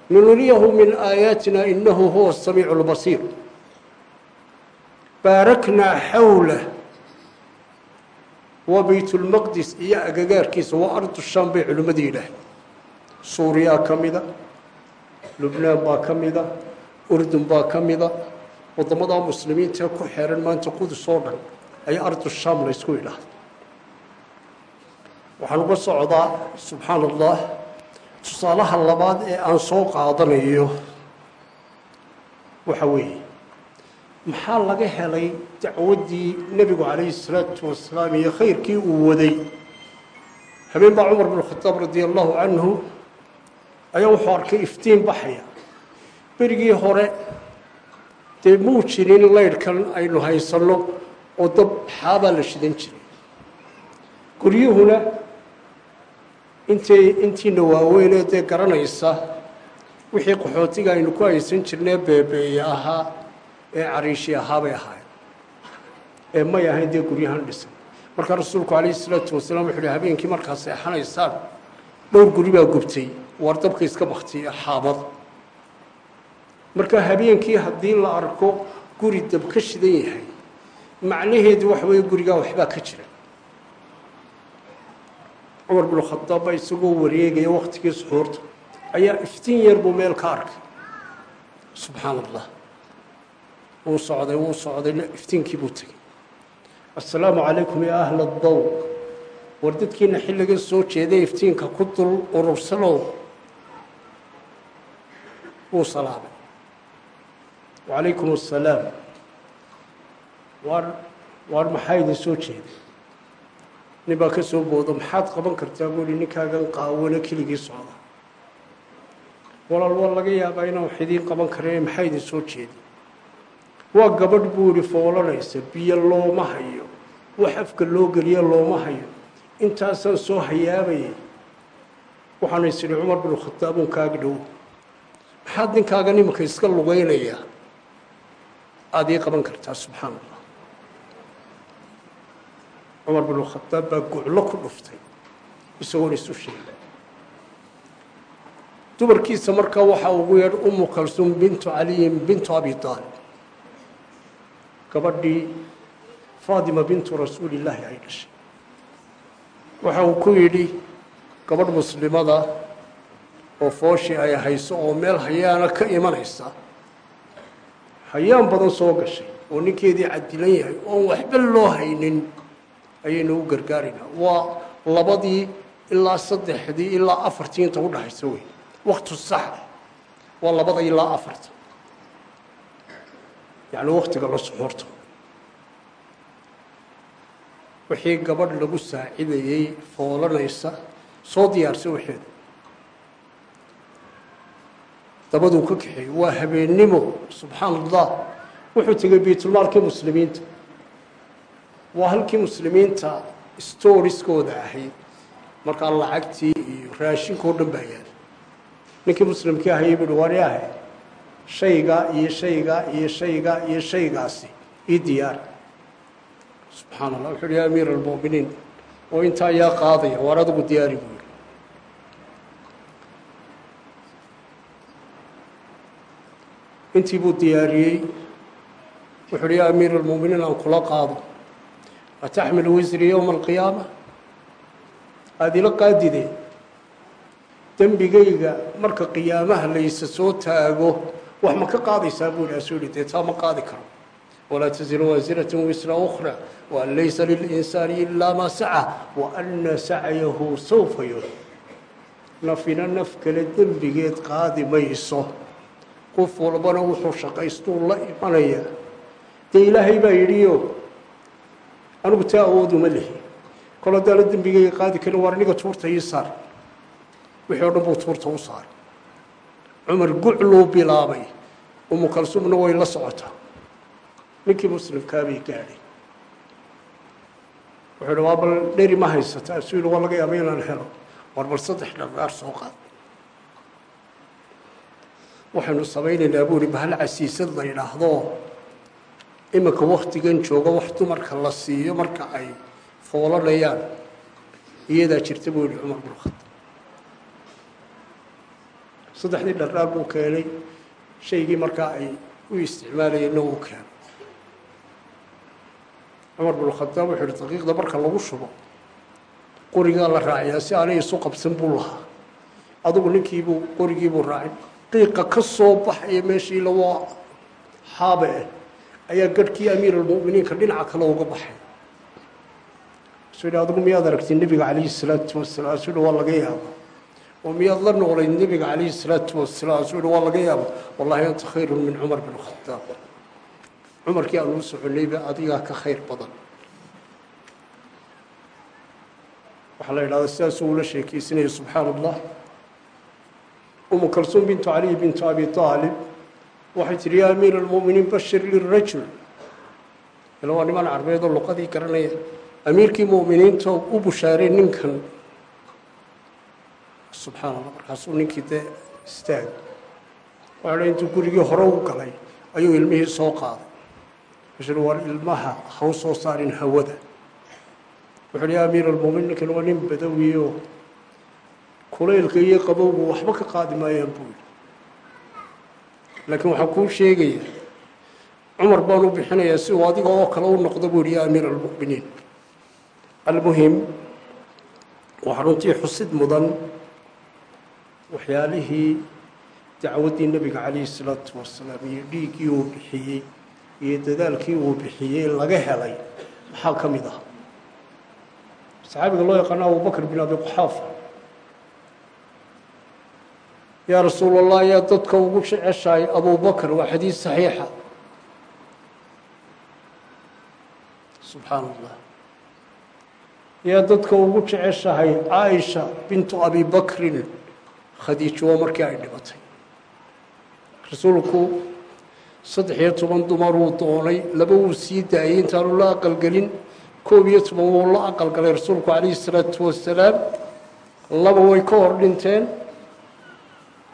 linuriyahu min aayaatina inahu huwa asamiicu lbasiir baaraknaa xawlah waa baytulmaqdis iyo agagaarkiisa waa ardu shaam bay culimmadii yidhaaheen suuriyaa ka mida lubnaan baa ka mida urdun baa ka mida waddamada muslimiintaee ku xeeran maanta qudus oo dhan ayaa ardu shaam la ysku yidhaahda waxaan uga socdaa subxaana allah tusaalaha labaad ee aan soo qaadanayo. Waxa weeye maxaa laga helay dacwaddii nebigu calayhi salaatu wasalaam iyo khayrkii uu waday? Habeen baa cumar bn khadaab radia allahu canhu ayaa wuxuu arkay iftiin baxaya. Berigii hore dee muu jirin laydhkan aynu haysanno oo dab xaabaa la shidan jiray. Guryuhuna intay intiina waaweynee dee garanaysa wixii qaxootiga aynu ku haysan jirnee beebeeye ahaa ee cariishi ahaa bay ahaayeen ee may ahayn dee guryahan dhisan markaa rasuulku calayhi isalaatu wasalaam wuxu uhi habeenkii markaa seexanaysaan dhowr guri baa gubtay waar dabka iska baktiya xaabad marka habeenkii haddii la arko guri dab ka shidan yahay macnaheedu waxa weeye gurigaa waxbaa ka jira cumar binu khadaab baa isagoo wareegaya waktigii suxuurta ayaa iftiin yar buu meel ka arkay. Subxaana allah wuu socday wuu socday iftiinkii buu tegey. Assalaamu calaykum yaa ahla daw war dadkiina xilligan soo jeeday iftiinka ku dul urursanow wuu salaamay. Wacalaykum assalaam waar waar maxaa idin soo jeeday nin baa ka soo boodo maxaad qaban kartaa? Buuhi ninkaagan qaawano keligii socda. Walaal waa laga yaabaa inaan wax idiin qaban karee maxaa idin soo jeeday waa gabadh buu ihi foolanaysa biyo looma hayo. Wax afka loo geliyo looma hayo. Intaasaan soo hayaabayay waxaana is idhi cumar binu khadaab un kaaga dhow. Maxaad ninkaagan iminka iska lugaynayaa aada ii qaban kartaa subxaana allah cumar binu khadaab baa guclo ku dhuftay isagoon isu sheegay. Dumarkiisa markaa waxaa ugu yeedh umu kalsuum bintu caliyin bintu abi aalib gabadhii faatima bintu rasuulillaahi ay dhashay. Waxa uu ku yidhi gabadh muslimada oo fooshi ay hayso oo meel hayaana ka imanaysa hayaan badan soo gashay oo ninkeedii cadilan yahay oon waxba loo haynin ayaynu u gargaaraynaa waa labadii ilaa saddexdii ilaa afartii inta u dhaxaysa wey. Waktu sax. Waa labada ilaa afarta yacni waktiga la suxuurto wixii gabadh lagu saacidayey foolanaysa soo diyaarsa waxeeda dabaduu ka kaxeeyey. Waa habeennimo subxaana allah wuxuu tegey baytulmaalkii muslimiinta waa halkii muslimiinta storiskooda ahayd markaa lacagtii iyo raashinkao dhan baa yaalla ninkii muslimkii ahayay buuhi waani ahay shaygaa iyo shaygaa iyo shaygaa iyo shaygaasi. Ii diyaara subxaan allah wuxu uhi ya amiira almu'miniin oo intaa yaa qaadaya waar adigu diyaari buu yihi intii buu diyaariyey wuxu uhi yaa amiira almu'miniin aan kula qaado ataxmilu wisri yowma alqiyaama aada ila qaadide dembigayga marka qiyaamaha laysa soo taago wax ma ka qaadaysaa buu yidhi asuu yihi dee taa ma qaadi karo walaa taziru waasiratu wisra ukra waan laysa lilinsaani ilaa maa saca waana sacyahu sawfa yur nafina naf kale dembigeed qaadi mayso qof walbana wuxuu shaqaystuu la imanaya dee ilaahay baa yidhiyo anigu taa awooduma lihi. Kol haddaana dembigayga qaadi karin waar aniga tuurta ii saar. Wixii o dhan buu tuurta u saaray cumar gucluu bilaabay. Umu kalsumna way la socotaa. Ninkii muslimkaabay gaadhay wuxuu hi waa bal dheri ma haysataa suu yihi waa laga yaaba inaan helo. War bal saddex dhardaar soo qaad. Waxaynu samaynaynaa buu ihi bahal casiisad la yidhaahdo iminka waktigan jooga wax dumarka la siiyo marka ay foolanayaan iyadaa jirta buu yihi cumar bulkhad saddexdii dhardhaar buu keenay shaygii markaa ay u isticmaalayeenna uu keenay cumar binkhadaab wuxuu yihi daqiiqda marka lagu shubo qorigaa la raaciyaa si aanay isu qabsan buu lahaa. Adugu ninkiibuu qorigiibuu raacay. Qiiqa ka soo baxaya meeshii lawaa xaabe ah ayaa garhkii amiir almu'miniinka dhinaca kale uga baxay. Yihi adigu miyaad aragtay nebiga calayhi salaatu wasalaam? Yihi waa laga yaaba oo miyaad la noqlay nebiga calayhi salaatu wasalaam? Yihi waa laga yaaba wallahi anta khayrun min cumar bin khadaab cumarkii aan uu soconayba adigaa ka khayr badan. Waxaa la yidhahdaa sidaasuu ula sheekeysanaya subxaana allah umu kalsuum bintu caliy bintu abi aalib waxay tihi yaa amiira almu'miniin bashir lirajul ila waa niman carbeed oo luqadii garanaya amiirkii mu'miniinta u bushaaray ninkan. Subxaana allah markaasuu ninkii dee istaag. Waxaa intuu gurigii hore u galay ayuu ilmihii soo qaaday. Wuxuu war ilmaha haw soo saarin hawada. Wuxuu ya amiir almu'miniin ninkan waa nin badawiyo. Kulaylka iyo qabowgu waxba ka qaadi maayaan buu yidhi laakiin waxaa kuu sheegaya cumar baan u bixinayaa si uu adiga oo kale u noqdo buu yihi ya amiir almu'miniin. Almuhim waxaa runtii xusid mudan waxyaalihii dacwaddii nebiga calayhi salaatu wasalaam iyo dhiiggii uu bixiyey iyo dadaalkii uu bixiyey laga helay maxaa ka mid ah? Saxaabiga loo yaqaano abubakr bin abi quxaafa yaa rasuul allah yaa dadka ugu jeceshahay abubakr waa xadiis saxiixa. Subxaana allah yaa dadka ugu jeceshahay caaisha bintu abi bakrin khadiijo waa markii ay dhibatay rasuulku saddex iyo toban dumaruu doonay laba wuu sii daayey intaanu la aqalgelin koob iyo toban wuu la aqalgalay rasuulku calayhi salaatu wasalaam laba way ka hor dhinteen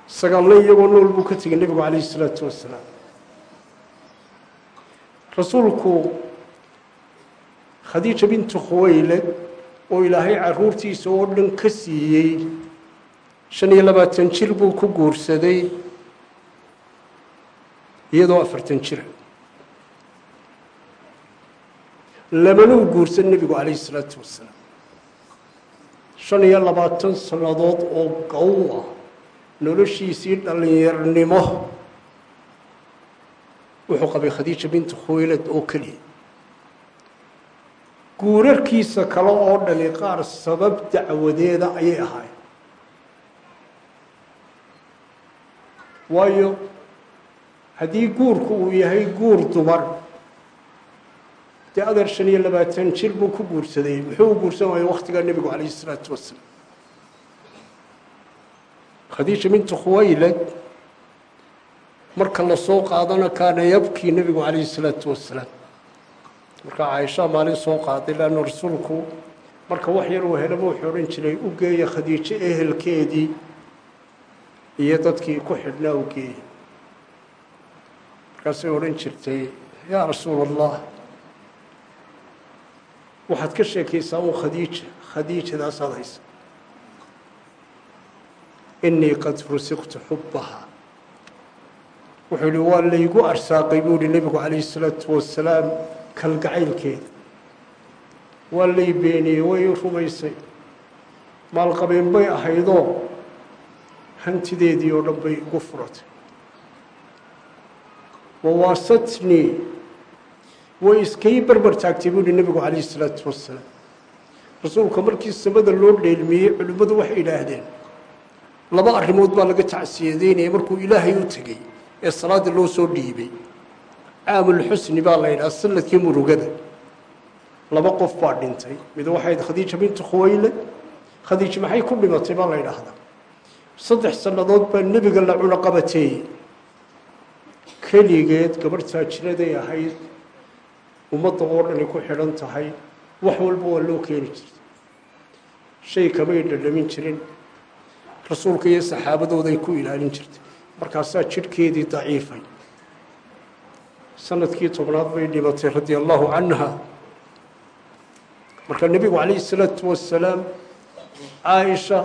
sagaalna iyagoo nool buu ka tegay nebigu calayhi salaatu wasalaam. Rasuulku khadiija bintu khuwayled oo ilaahay caruurtiisa oo dhan ka siiyey shan iyo labaatan jir buu ku guursaday iyadoo afartan jira lamanuu guursan nebigu calayhi salaatu wasalaam. Shan iyo labaatan sannadood oo gow ah noloshiisii dhallinyarnimo. Wuxuu qabay khadiija bintu khuwaylad oo keliya. Guurarkiisa kale oo dhani qaar sabab dacwadeeda ayay ahaayeen. Waayo haddii guurku uu yahay guur dumar dee adeer shan iyo labaatan jir buu ku guursaday muxuu u guursan waayey wakhtigaa nebigu calayhi isalaatu wasalaam khadiija bintu khuwaylad marka la soo qaadana kaana yabkii nebigu calayhi isalaatu wasalaam markaa caaisha maalin soo qaaday leanna rasuulku marka wax yar uu helaba wuxuu odhan jiray u geeya khadiijo ehelkeedii iyo dadkii ku xidhnaa u geeya. Markaasay odhan jirtay yaa rasuul allah waxaad ka sheekaysaa un khadiija khadiijadaasaad haysa inii qad rusiqtu xubbaha wuxuu yihi waa laygu arsaaqay buu yihi nebigu calayhi isalaatu wasalaam kalgacaylkeeda waa lay beeniyey way rumaysay. Maalqabeen bay ahaydoo hantideedii oo dhan bay igu furatay. Wawaasatnii way iskay barbar taagtay buu yihi nebigu calayhi isalaatu wasalaam rasuulka markii samada loo dheelmiyey culimmadu waxay idhaahdeen laba arrimood baa laga tacsiyadeynaya markuu ilaahay u tegey ee salaada loo soo dhiibay. Caamulxusni baa la yidhaha sannadkii murugada. Laba qof baa dhintay. Mid waxayd khadiija bintu khuwaylad khadiija maxay ku dhimatay? baa la yidhaahdaa. Saddex sannadood baa nebiga la cunaqabateeyey keligeed gabadh taajiraday ahayd. Ummadda oo dhani ku xidhan tahay. Wax walba waa loo keeni jirtay shay kamay dhadhamin jirin rasuulka iyo saxaabadooday ku ilaalin jirtay. Markaasaa jidhkeedii daciifay. Sanadkii tobnaad bay dhimatay radia allahu canha marka nebigu calayhi isalaatu wasalaam caaisha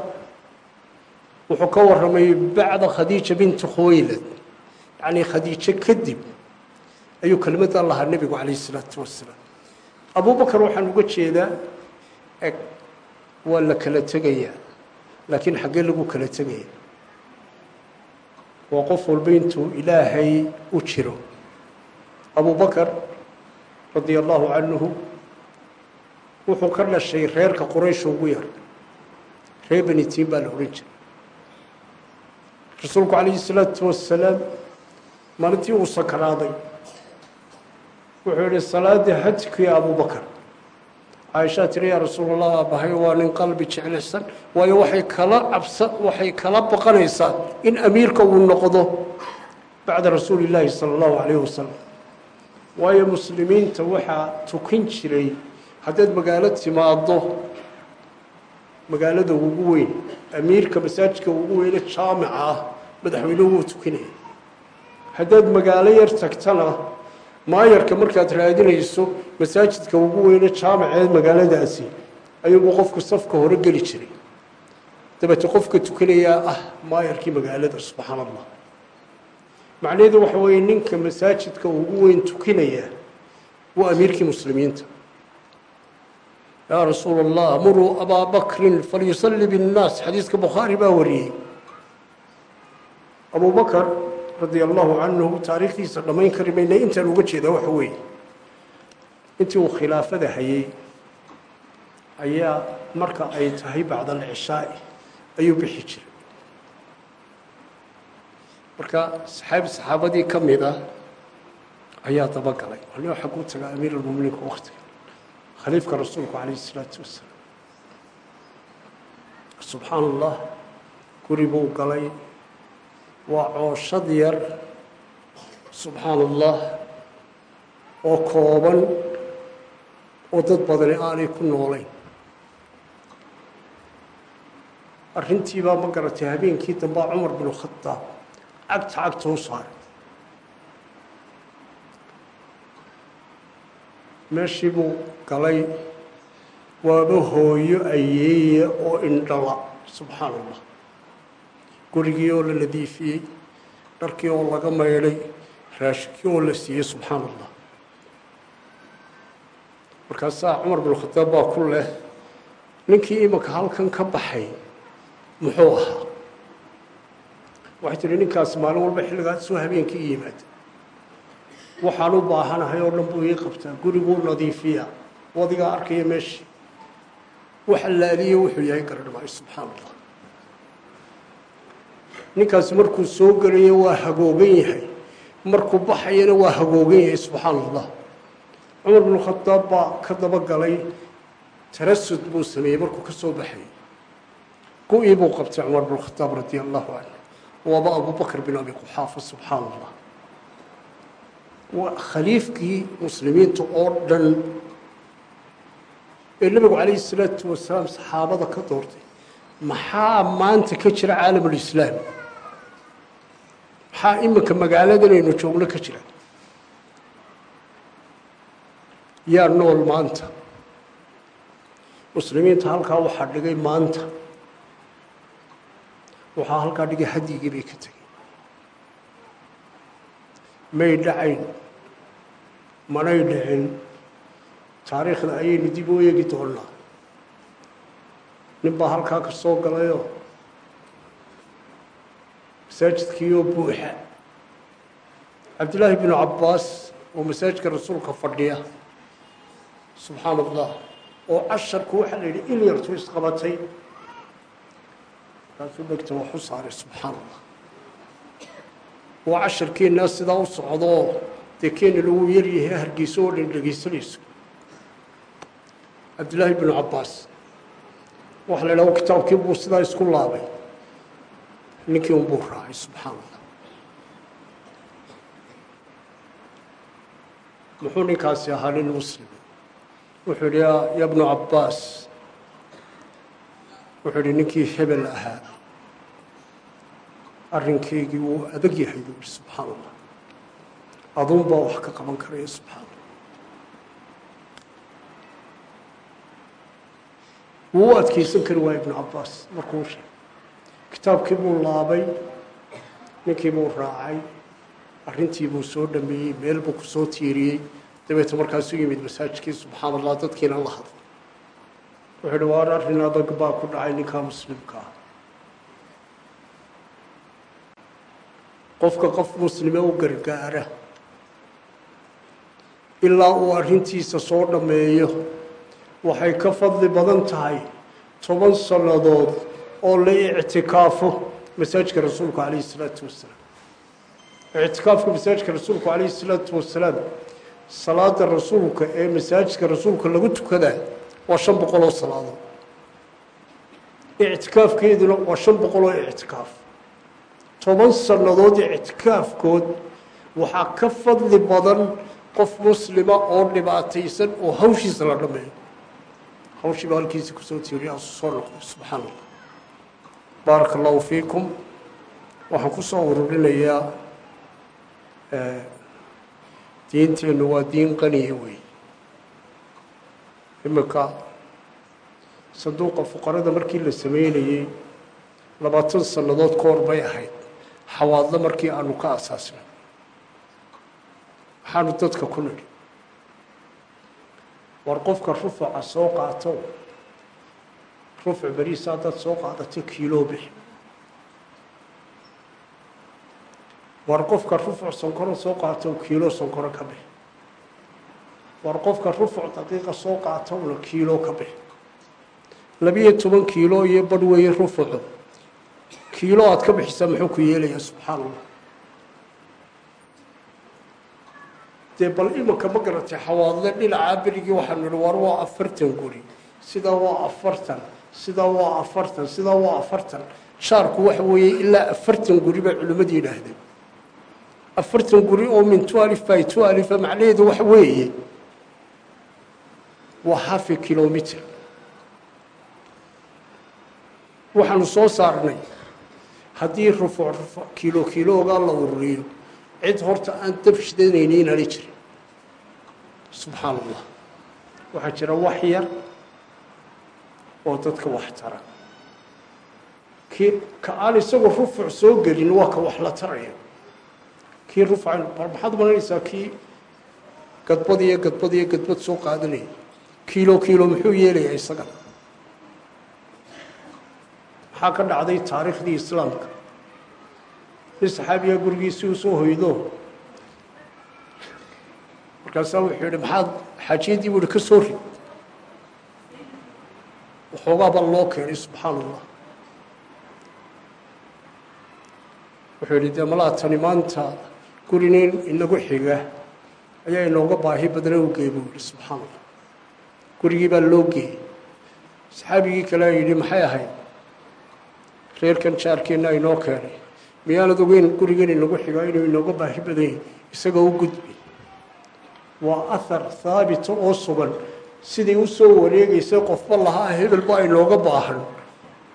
wuxuu ka warramay bacda khadiija binti khuwaylad yacnii khadiijo kadib ayuu kelmaddan lahaa nebigu calayhi isalaatu wasalaam abubakar waxaan uga jeedaa waa la kala tegayaa laakiin xaggee lagu kala tegaya waa qof walba intuu ilaahay u jiro. Abubakar radia allahu canhu wuxuu ka dhashay reerka quraysh ugu yar. Reer benitiin baa la odhan jiray. Rasuulku calayhi salaatu wasalaam maalintii uu sakaraaday. Wuxuu yihi salaadii hajkii abubakar caaishaa tiri yaa rasuul allah aabahay waa nin qalbi jeclaysan waayo waxay kala cabsa waxay kala baqanaysaa in amiirka uu noqdo bacda rasuuli illaahi sala allahu calayhi wasalam waayo muslimiinta waxaa tukin jiray haddaad magaalo timaaddo magaalada ugu weyn amiirka masaajidka ugu weyne jaamica ah madaxweynuhu wuu tukinaya haddaad magaalo yar tagtana maayarka markaad raadinayso masaajidka ugu weyne jaamiceed magaaladaasi ayaguu qofku safka hore geli jiray. Dabeete qofka tukanayaa ah maayarkii magaalada subxaan allah macnaheedu waxa weeye ninka masaajidka ugu weyn tukinaya waa amiirkii muslimiinta. Yaa rasuul allah muruu abaa bakrin falyusalli binnaas xadiiska bukhaari baa wariyey. Abu bakar radia allahu canhu taariikhdiisa dhammayn kari mayna intaan uga jeedaa waxa weeye. Intii uu khilaafada hayey ayaa marka ay tahay bacda alcishaai ayuu bixi jiray. Marka saxaabi saxaabadii ka mid ah ayaa dabagalay. Anigoo xagguu tagaa amiir almuminiinka waktiga khaliifka rasuulku calayhi isalaatu wasalaam subxaan allah guri buu galay waa cooshad yar subxaan allah oo kooban oo dad badani aanay ku noolayn. Arrintiibaa ma garatay habeenkii dambaa cumar binu khadaab cagta cagta u saaray. Meeshii buu galay waaba hooyo ayeeye oo indhala subxaan allah gurigii oo la nadiifiyey dharkii oo laga maydhay raashinkii oo la siiyey subxaan allah markaasaa cumar bin khadaab baa ku leh ninkii imanka halkan ka baxay muxuu ahaa. Waxay tihi ninkaas maalin walba xilligaas soo habeenkii yimaada. Waxaan u baahanahay oo dhan buu ii qabtaa guriguu nadiifiyaa. Wadigaa arkaya meeshii wax allaaliye wuxuu yahay garan maayo subxaan allah ninkaasi markuu soo gelayo waa hagoogan yahay. Markuu baxayana waa hagoogan yahay subxaan allah cumar binu khadaab baa ka dabagalay tarasud buu sameeyey markuu ka soo baxayay gu-ii buu qabtay cumar binu khadaab radia allahu canhu waaba abubakr bin abi quxaafa subxaan allah waa khaliifkii muslimiinta oo dhan ee nebigu calayhi salaatu wasalaam saxaabada ka doortay. Maxaa maanta ka jira caalamulislaam maxaa iminka magaaladan aynu joogno ka jira. Yaa nool maanta. Muslimiinta halkaa waxaa dhigay maanta. Waxaa halkaa dhigay hadyigii bay ka tegey may dhacayn manay dhicin taariikhda ayaynu dib u eegi doonaa nin baa halkaa ka soo galayoo masaajidkiioo buuxa. Cabdillaahi binu cabbaas oo masaajidka rasuulka fadhiya subxaana allah oo casharku waxaa la yidhi il yartu isqabatay. Markaasuu dhegta wax u saaray subxaana allah waa casharkeennaa sidaa u socdoo dee keena lagu yaryahay hargeyso oo dhan dhegaysanayso cabdillaahi binu cabbaas waxa la idhaha kitaabkii buu sidaa isku laabay ninkii unbuu raacay subxaana allah muxuu ninkaasi ahaa nin muslim. Wuxuu yidhi ya bnu cabbaas wuxuu yidhi ninkii hebel ahaa. Arrinkaygii wuu adag yahay buu yihi subxaana allah aduun baa wax ka qaban karaya subxaana allah wuu u adkeysan kari waaya ibnu cabbaas markuu sheegay kitaabkii buu laabay ninkii buu raacay arrintii buu soo dhameeyey meel buu ku soo tiiriyey. Dabeeta markaasuu yimid masaajidkii subxaana allah dadkiina la hadlay. Wuxuu yidhi waar arrin adag baa ku dhacay ninkaa muslimka. Qofka qof muslime u gargaara ilaa uu arrintiisa soo dhammeeyo waxay ka fadli badan tahay toban sannadood oo la ictikaafo masaajidka rasuulku calayhi isalaatu wasalaam ictikaafka masaajidka rasuulku calayhi isalaatu wasalaam salaada rasuulka ee masaajidka rasuulka lagu tukadaa waa shan boqol oo salaadood ictikaafkeeduna waa shan boqol oo ictikaaf. Toban sannadood ictikaafkood waxaa ka fadli badan qof muslima oo dhibaataysan oo hawshiisa la dhameeyo hawshii baa halkiisa ku soo tiiriya soo noqday subxaana allah baaraka allahu fiikum. Waxaan ku soo ururinayaa diinteennu waa diin qaniya wey. Iminka sanduuqa fuqarada markii la sameynayey labaatan sannadood ka hor bay ahayd. Xawaadlo markii aanu ka asaasnay waxaanu dadka ku nidhi war qofka rufuca soo qaato rufuc beriisa haddaad soo qaadato kiiloo bixi war qofka rufuc sonkoro soo qaato kiilo sonkoro ka bixi war qofka rufuc daqiiqa soo qaato una kiilo ka bixi labiyo toban kiilo iyo badh weeye rufucu kiilo aad ka bixisaa muxuu ku yeelayaa subxaana allah dee bal imanka ma garatay xawaadle dhinacaa berigii waxaanu nihi war waa afartan guri sidaa waa afartan sidaa waa afartan sidaa waa afartan. Shaarku waxa weeye ilaa afartan guri bay culimmadu yidhaahdeen. Afartan guri oo min twalif by twalifa macnaheedu waxa weeye waa hafi kilomitr waxaanu soo saarnay haddii rufuc rufuc kiilo kiiloogaa la ururiyo cid horta aan dab shidanaynin hali jirin. Subxaana allah waxaa jira wax yar oo dadka wax tara. Kii ka aan isagu rufuc soo gelin waa ka wax la taraya. Kii rufuc maxaad malanaysaa kii gadbad iyo gadbad iyo gadbad soo qaadanaya kiilo kiilo muxuu yeelayaa isaga? Maxaa ka dhacday taariikhdii islaamka? Nin saxaabiyaa gurigiisii u soo hoydo. Markaasaa wuxuu yidhi maxaad xaajiyadii buu ihi ka soo rid waxoogaa baa loo keenay subxaana allah wuxuu yidhi dee malaa tani maanta gurinin inagu xiga? Ayaa inooga baahi badna u geey buu yihi subxaana allah gurigii baa loo geeyey. Saxaabigii kalea yidhi maxay ahayd? Reerkan jaarkeenna inoo keenay. Miyaanad ogeyn gurigan inagu xigaa inuu inooga baahi badan yahay isagoo u gudbi. Waa ahar haabita oo sugan sidii u soo wareegaysay qofba lahaa hebelba inooga baahan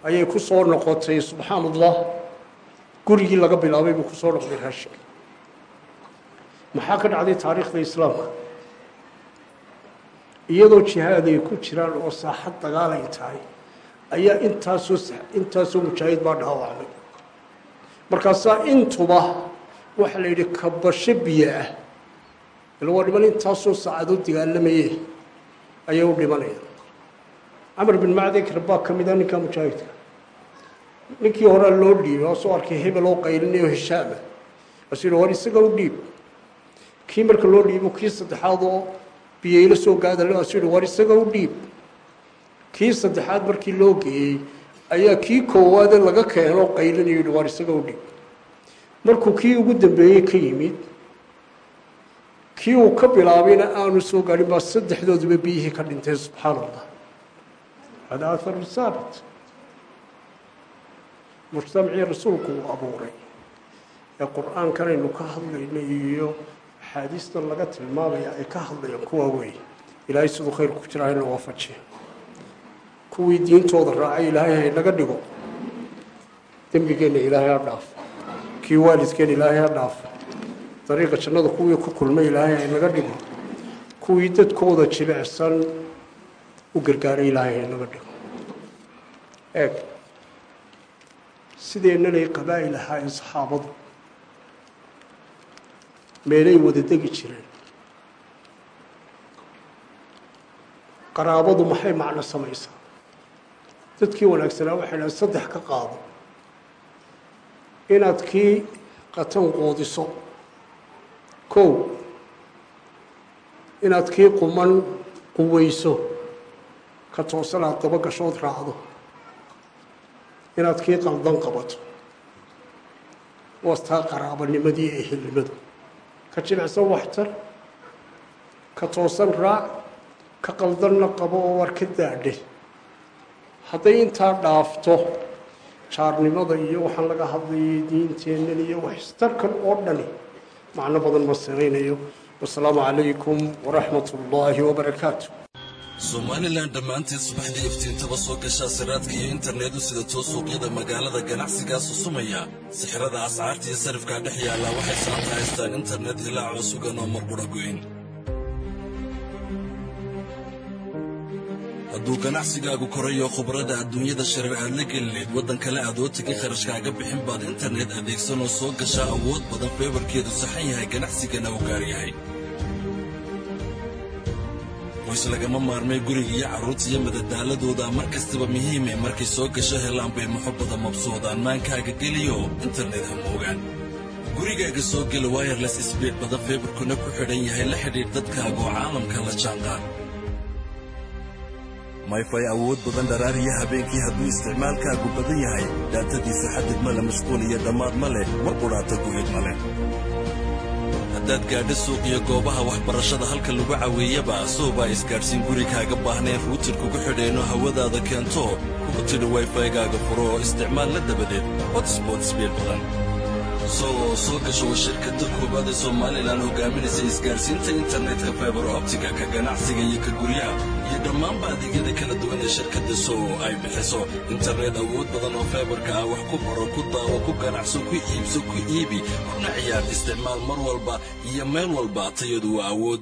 ayay ku soo noqotay subxaana allah gurigii laga bilaabay buu ku noqday raashinka maxaa ka dhacday taariikhda islaamka? Iyadoo jihaad ay ku jiraan oo saaxad dagaal ay tahay ayaa intaasoo intaasoo mujaahid baa dhaawacmay. Markaasaa intuba waxaa la yidhi kabasho biyo ah. Ila dhiman intaasoo saacadoo dagaalamaye ayay u dhimanayaan camar bin macdikr baa ka mid a ninkaa mujaahidka. Ninkii horea loo dhiibay waa soo arkay hebel oo qaylinayo hishaama yidhi war isaga u dhiib kii marka loo dhiibo kii saddexaad oo biyeylo soo gaadale waasuu yidhi war isaga u dhiib kii saddexaad markii loo geeyey ayaa kii koowaade laga keeno qaylinayo war isaga u dhiib markuu kii ugu dambeeyey ka yimid kii uu ka bilaabayna aanu soo gaadhin baa saddexdooduba biyihii ka dhintay subxaana allah hada aharu saabit mujtamacii rasuulku uu abuuray. Ee qur'aankan aynu ka hadlayno iyo axaadiistan laga tilmaamaya ay ka hadlayaan kuwaa weeye ilaahay siduu khayr ku jira hayna waafajiya kuwii diintooda raacay ilaahay haynaga dhigo. Dembigeenna ilaahay ha dhaaf. Kii waalidkeen ilaahay ha dhaaf dariiqa jannada kuwii ku kulmay ilaahay haynaga dhigo kuwii dadkooda jilicsan u gargaaray ilaahay haynaga dhigo. Eeg sideennanay qabaa'il ahaayeen saxaabadu? Meelay wada degi jireen. Qaraabadu maxay macno samaysaa? Dadkii wanaagsanaa waxay dhahan saddex ka qaado. Inaad kii qatan qoodiso kow inaad kii quman quweyso ka toosan aad daba gashood raacdo inaad kii qaldan qabato. Waastaa qaraabanimadii ehelnimadu ka jilicsan waxtar ka toosan raac ka qaldanna qabo oo war ka daadhe. Hadday intaa dhaafto jaarnimada iyo waxaan laga hadlayay diinteennan iyo waxistarkan oo dhani macno badan ma samaynayo wasalaamu calaykum waraxmat ullaahi wabarakaatu somalilan dhammaanteed subaxdii iftiintaba soo gashaa siraadka iyo internetu sida too suuqyada magaalada ganacsigaa susumaya sixirada ascaarta iyo sarifkaa dhex yaallaa waxay saanta haystaan internet ilaa coosugan oo marqudha goyn hadduu ganacsigaagu korayo khubrada adduunyada shareer aad la gelineed waddan kale aad oo tegin kharashkaaga bixin baad internet adeegsanoo soo gashaa awood badan feebarkeedu saxan yahay ganacsigana u gaar yahay. Qoys lagama maarmay guriga iyo carruurta iyo madadaaladooda mar kastaba muhiime markay soo gasho helaan bay muxubbada mabsoodaan maankaaga geliyo internet ha moogaan. Gurigaaga soo gela wayerles sbiid badan feebarkuna ku xidhan yahay la xidhiidh dadkaaga oo caalamka la jaanqaad mayfay awood badan dharaariya habeenkii hadduu isticmaalkaagu badan yahay. Daatadiisu xadid ma le mashquul iyo dhammaad ma leh. Mar qudhaata gu'id ma leh. Haddaad gaadho suuq iyo goobaha waxbarashada halka lagu caweeyaba soobaa isgaadhsiin gurigaaga baahnayn ruutir kugu xidheenno hawadaada keento. Kugu tidhi wayfaygaaga furo. Oo isticmaal la dabadeed. Hotspot sbiid badan soo soo gasho waa shirkadda koowaad ee somalilan hogaaminaysa isgaadhsiinta internetka faibar optiga ka ganacsiga iyo ka guryaha iyo dhammaanba adeegyada kala duwan ee shirkadda soo ay bixiso internet awood badan oo faibarka ah wax ku baro ku daawo ku ganacso ku iibso ku iibi kuna ciyaar isticmaal mar walba iyo meel walba tayadu waa awoodda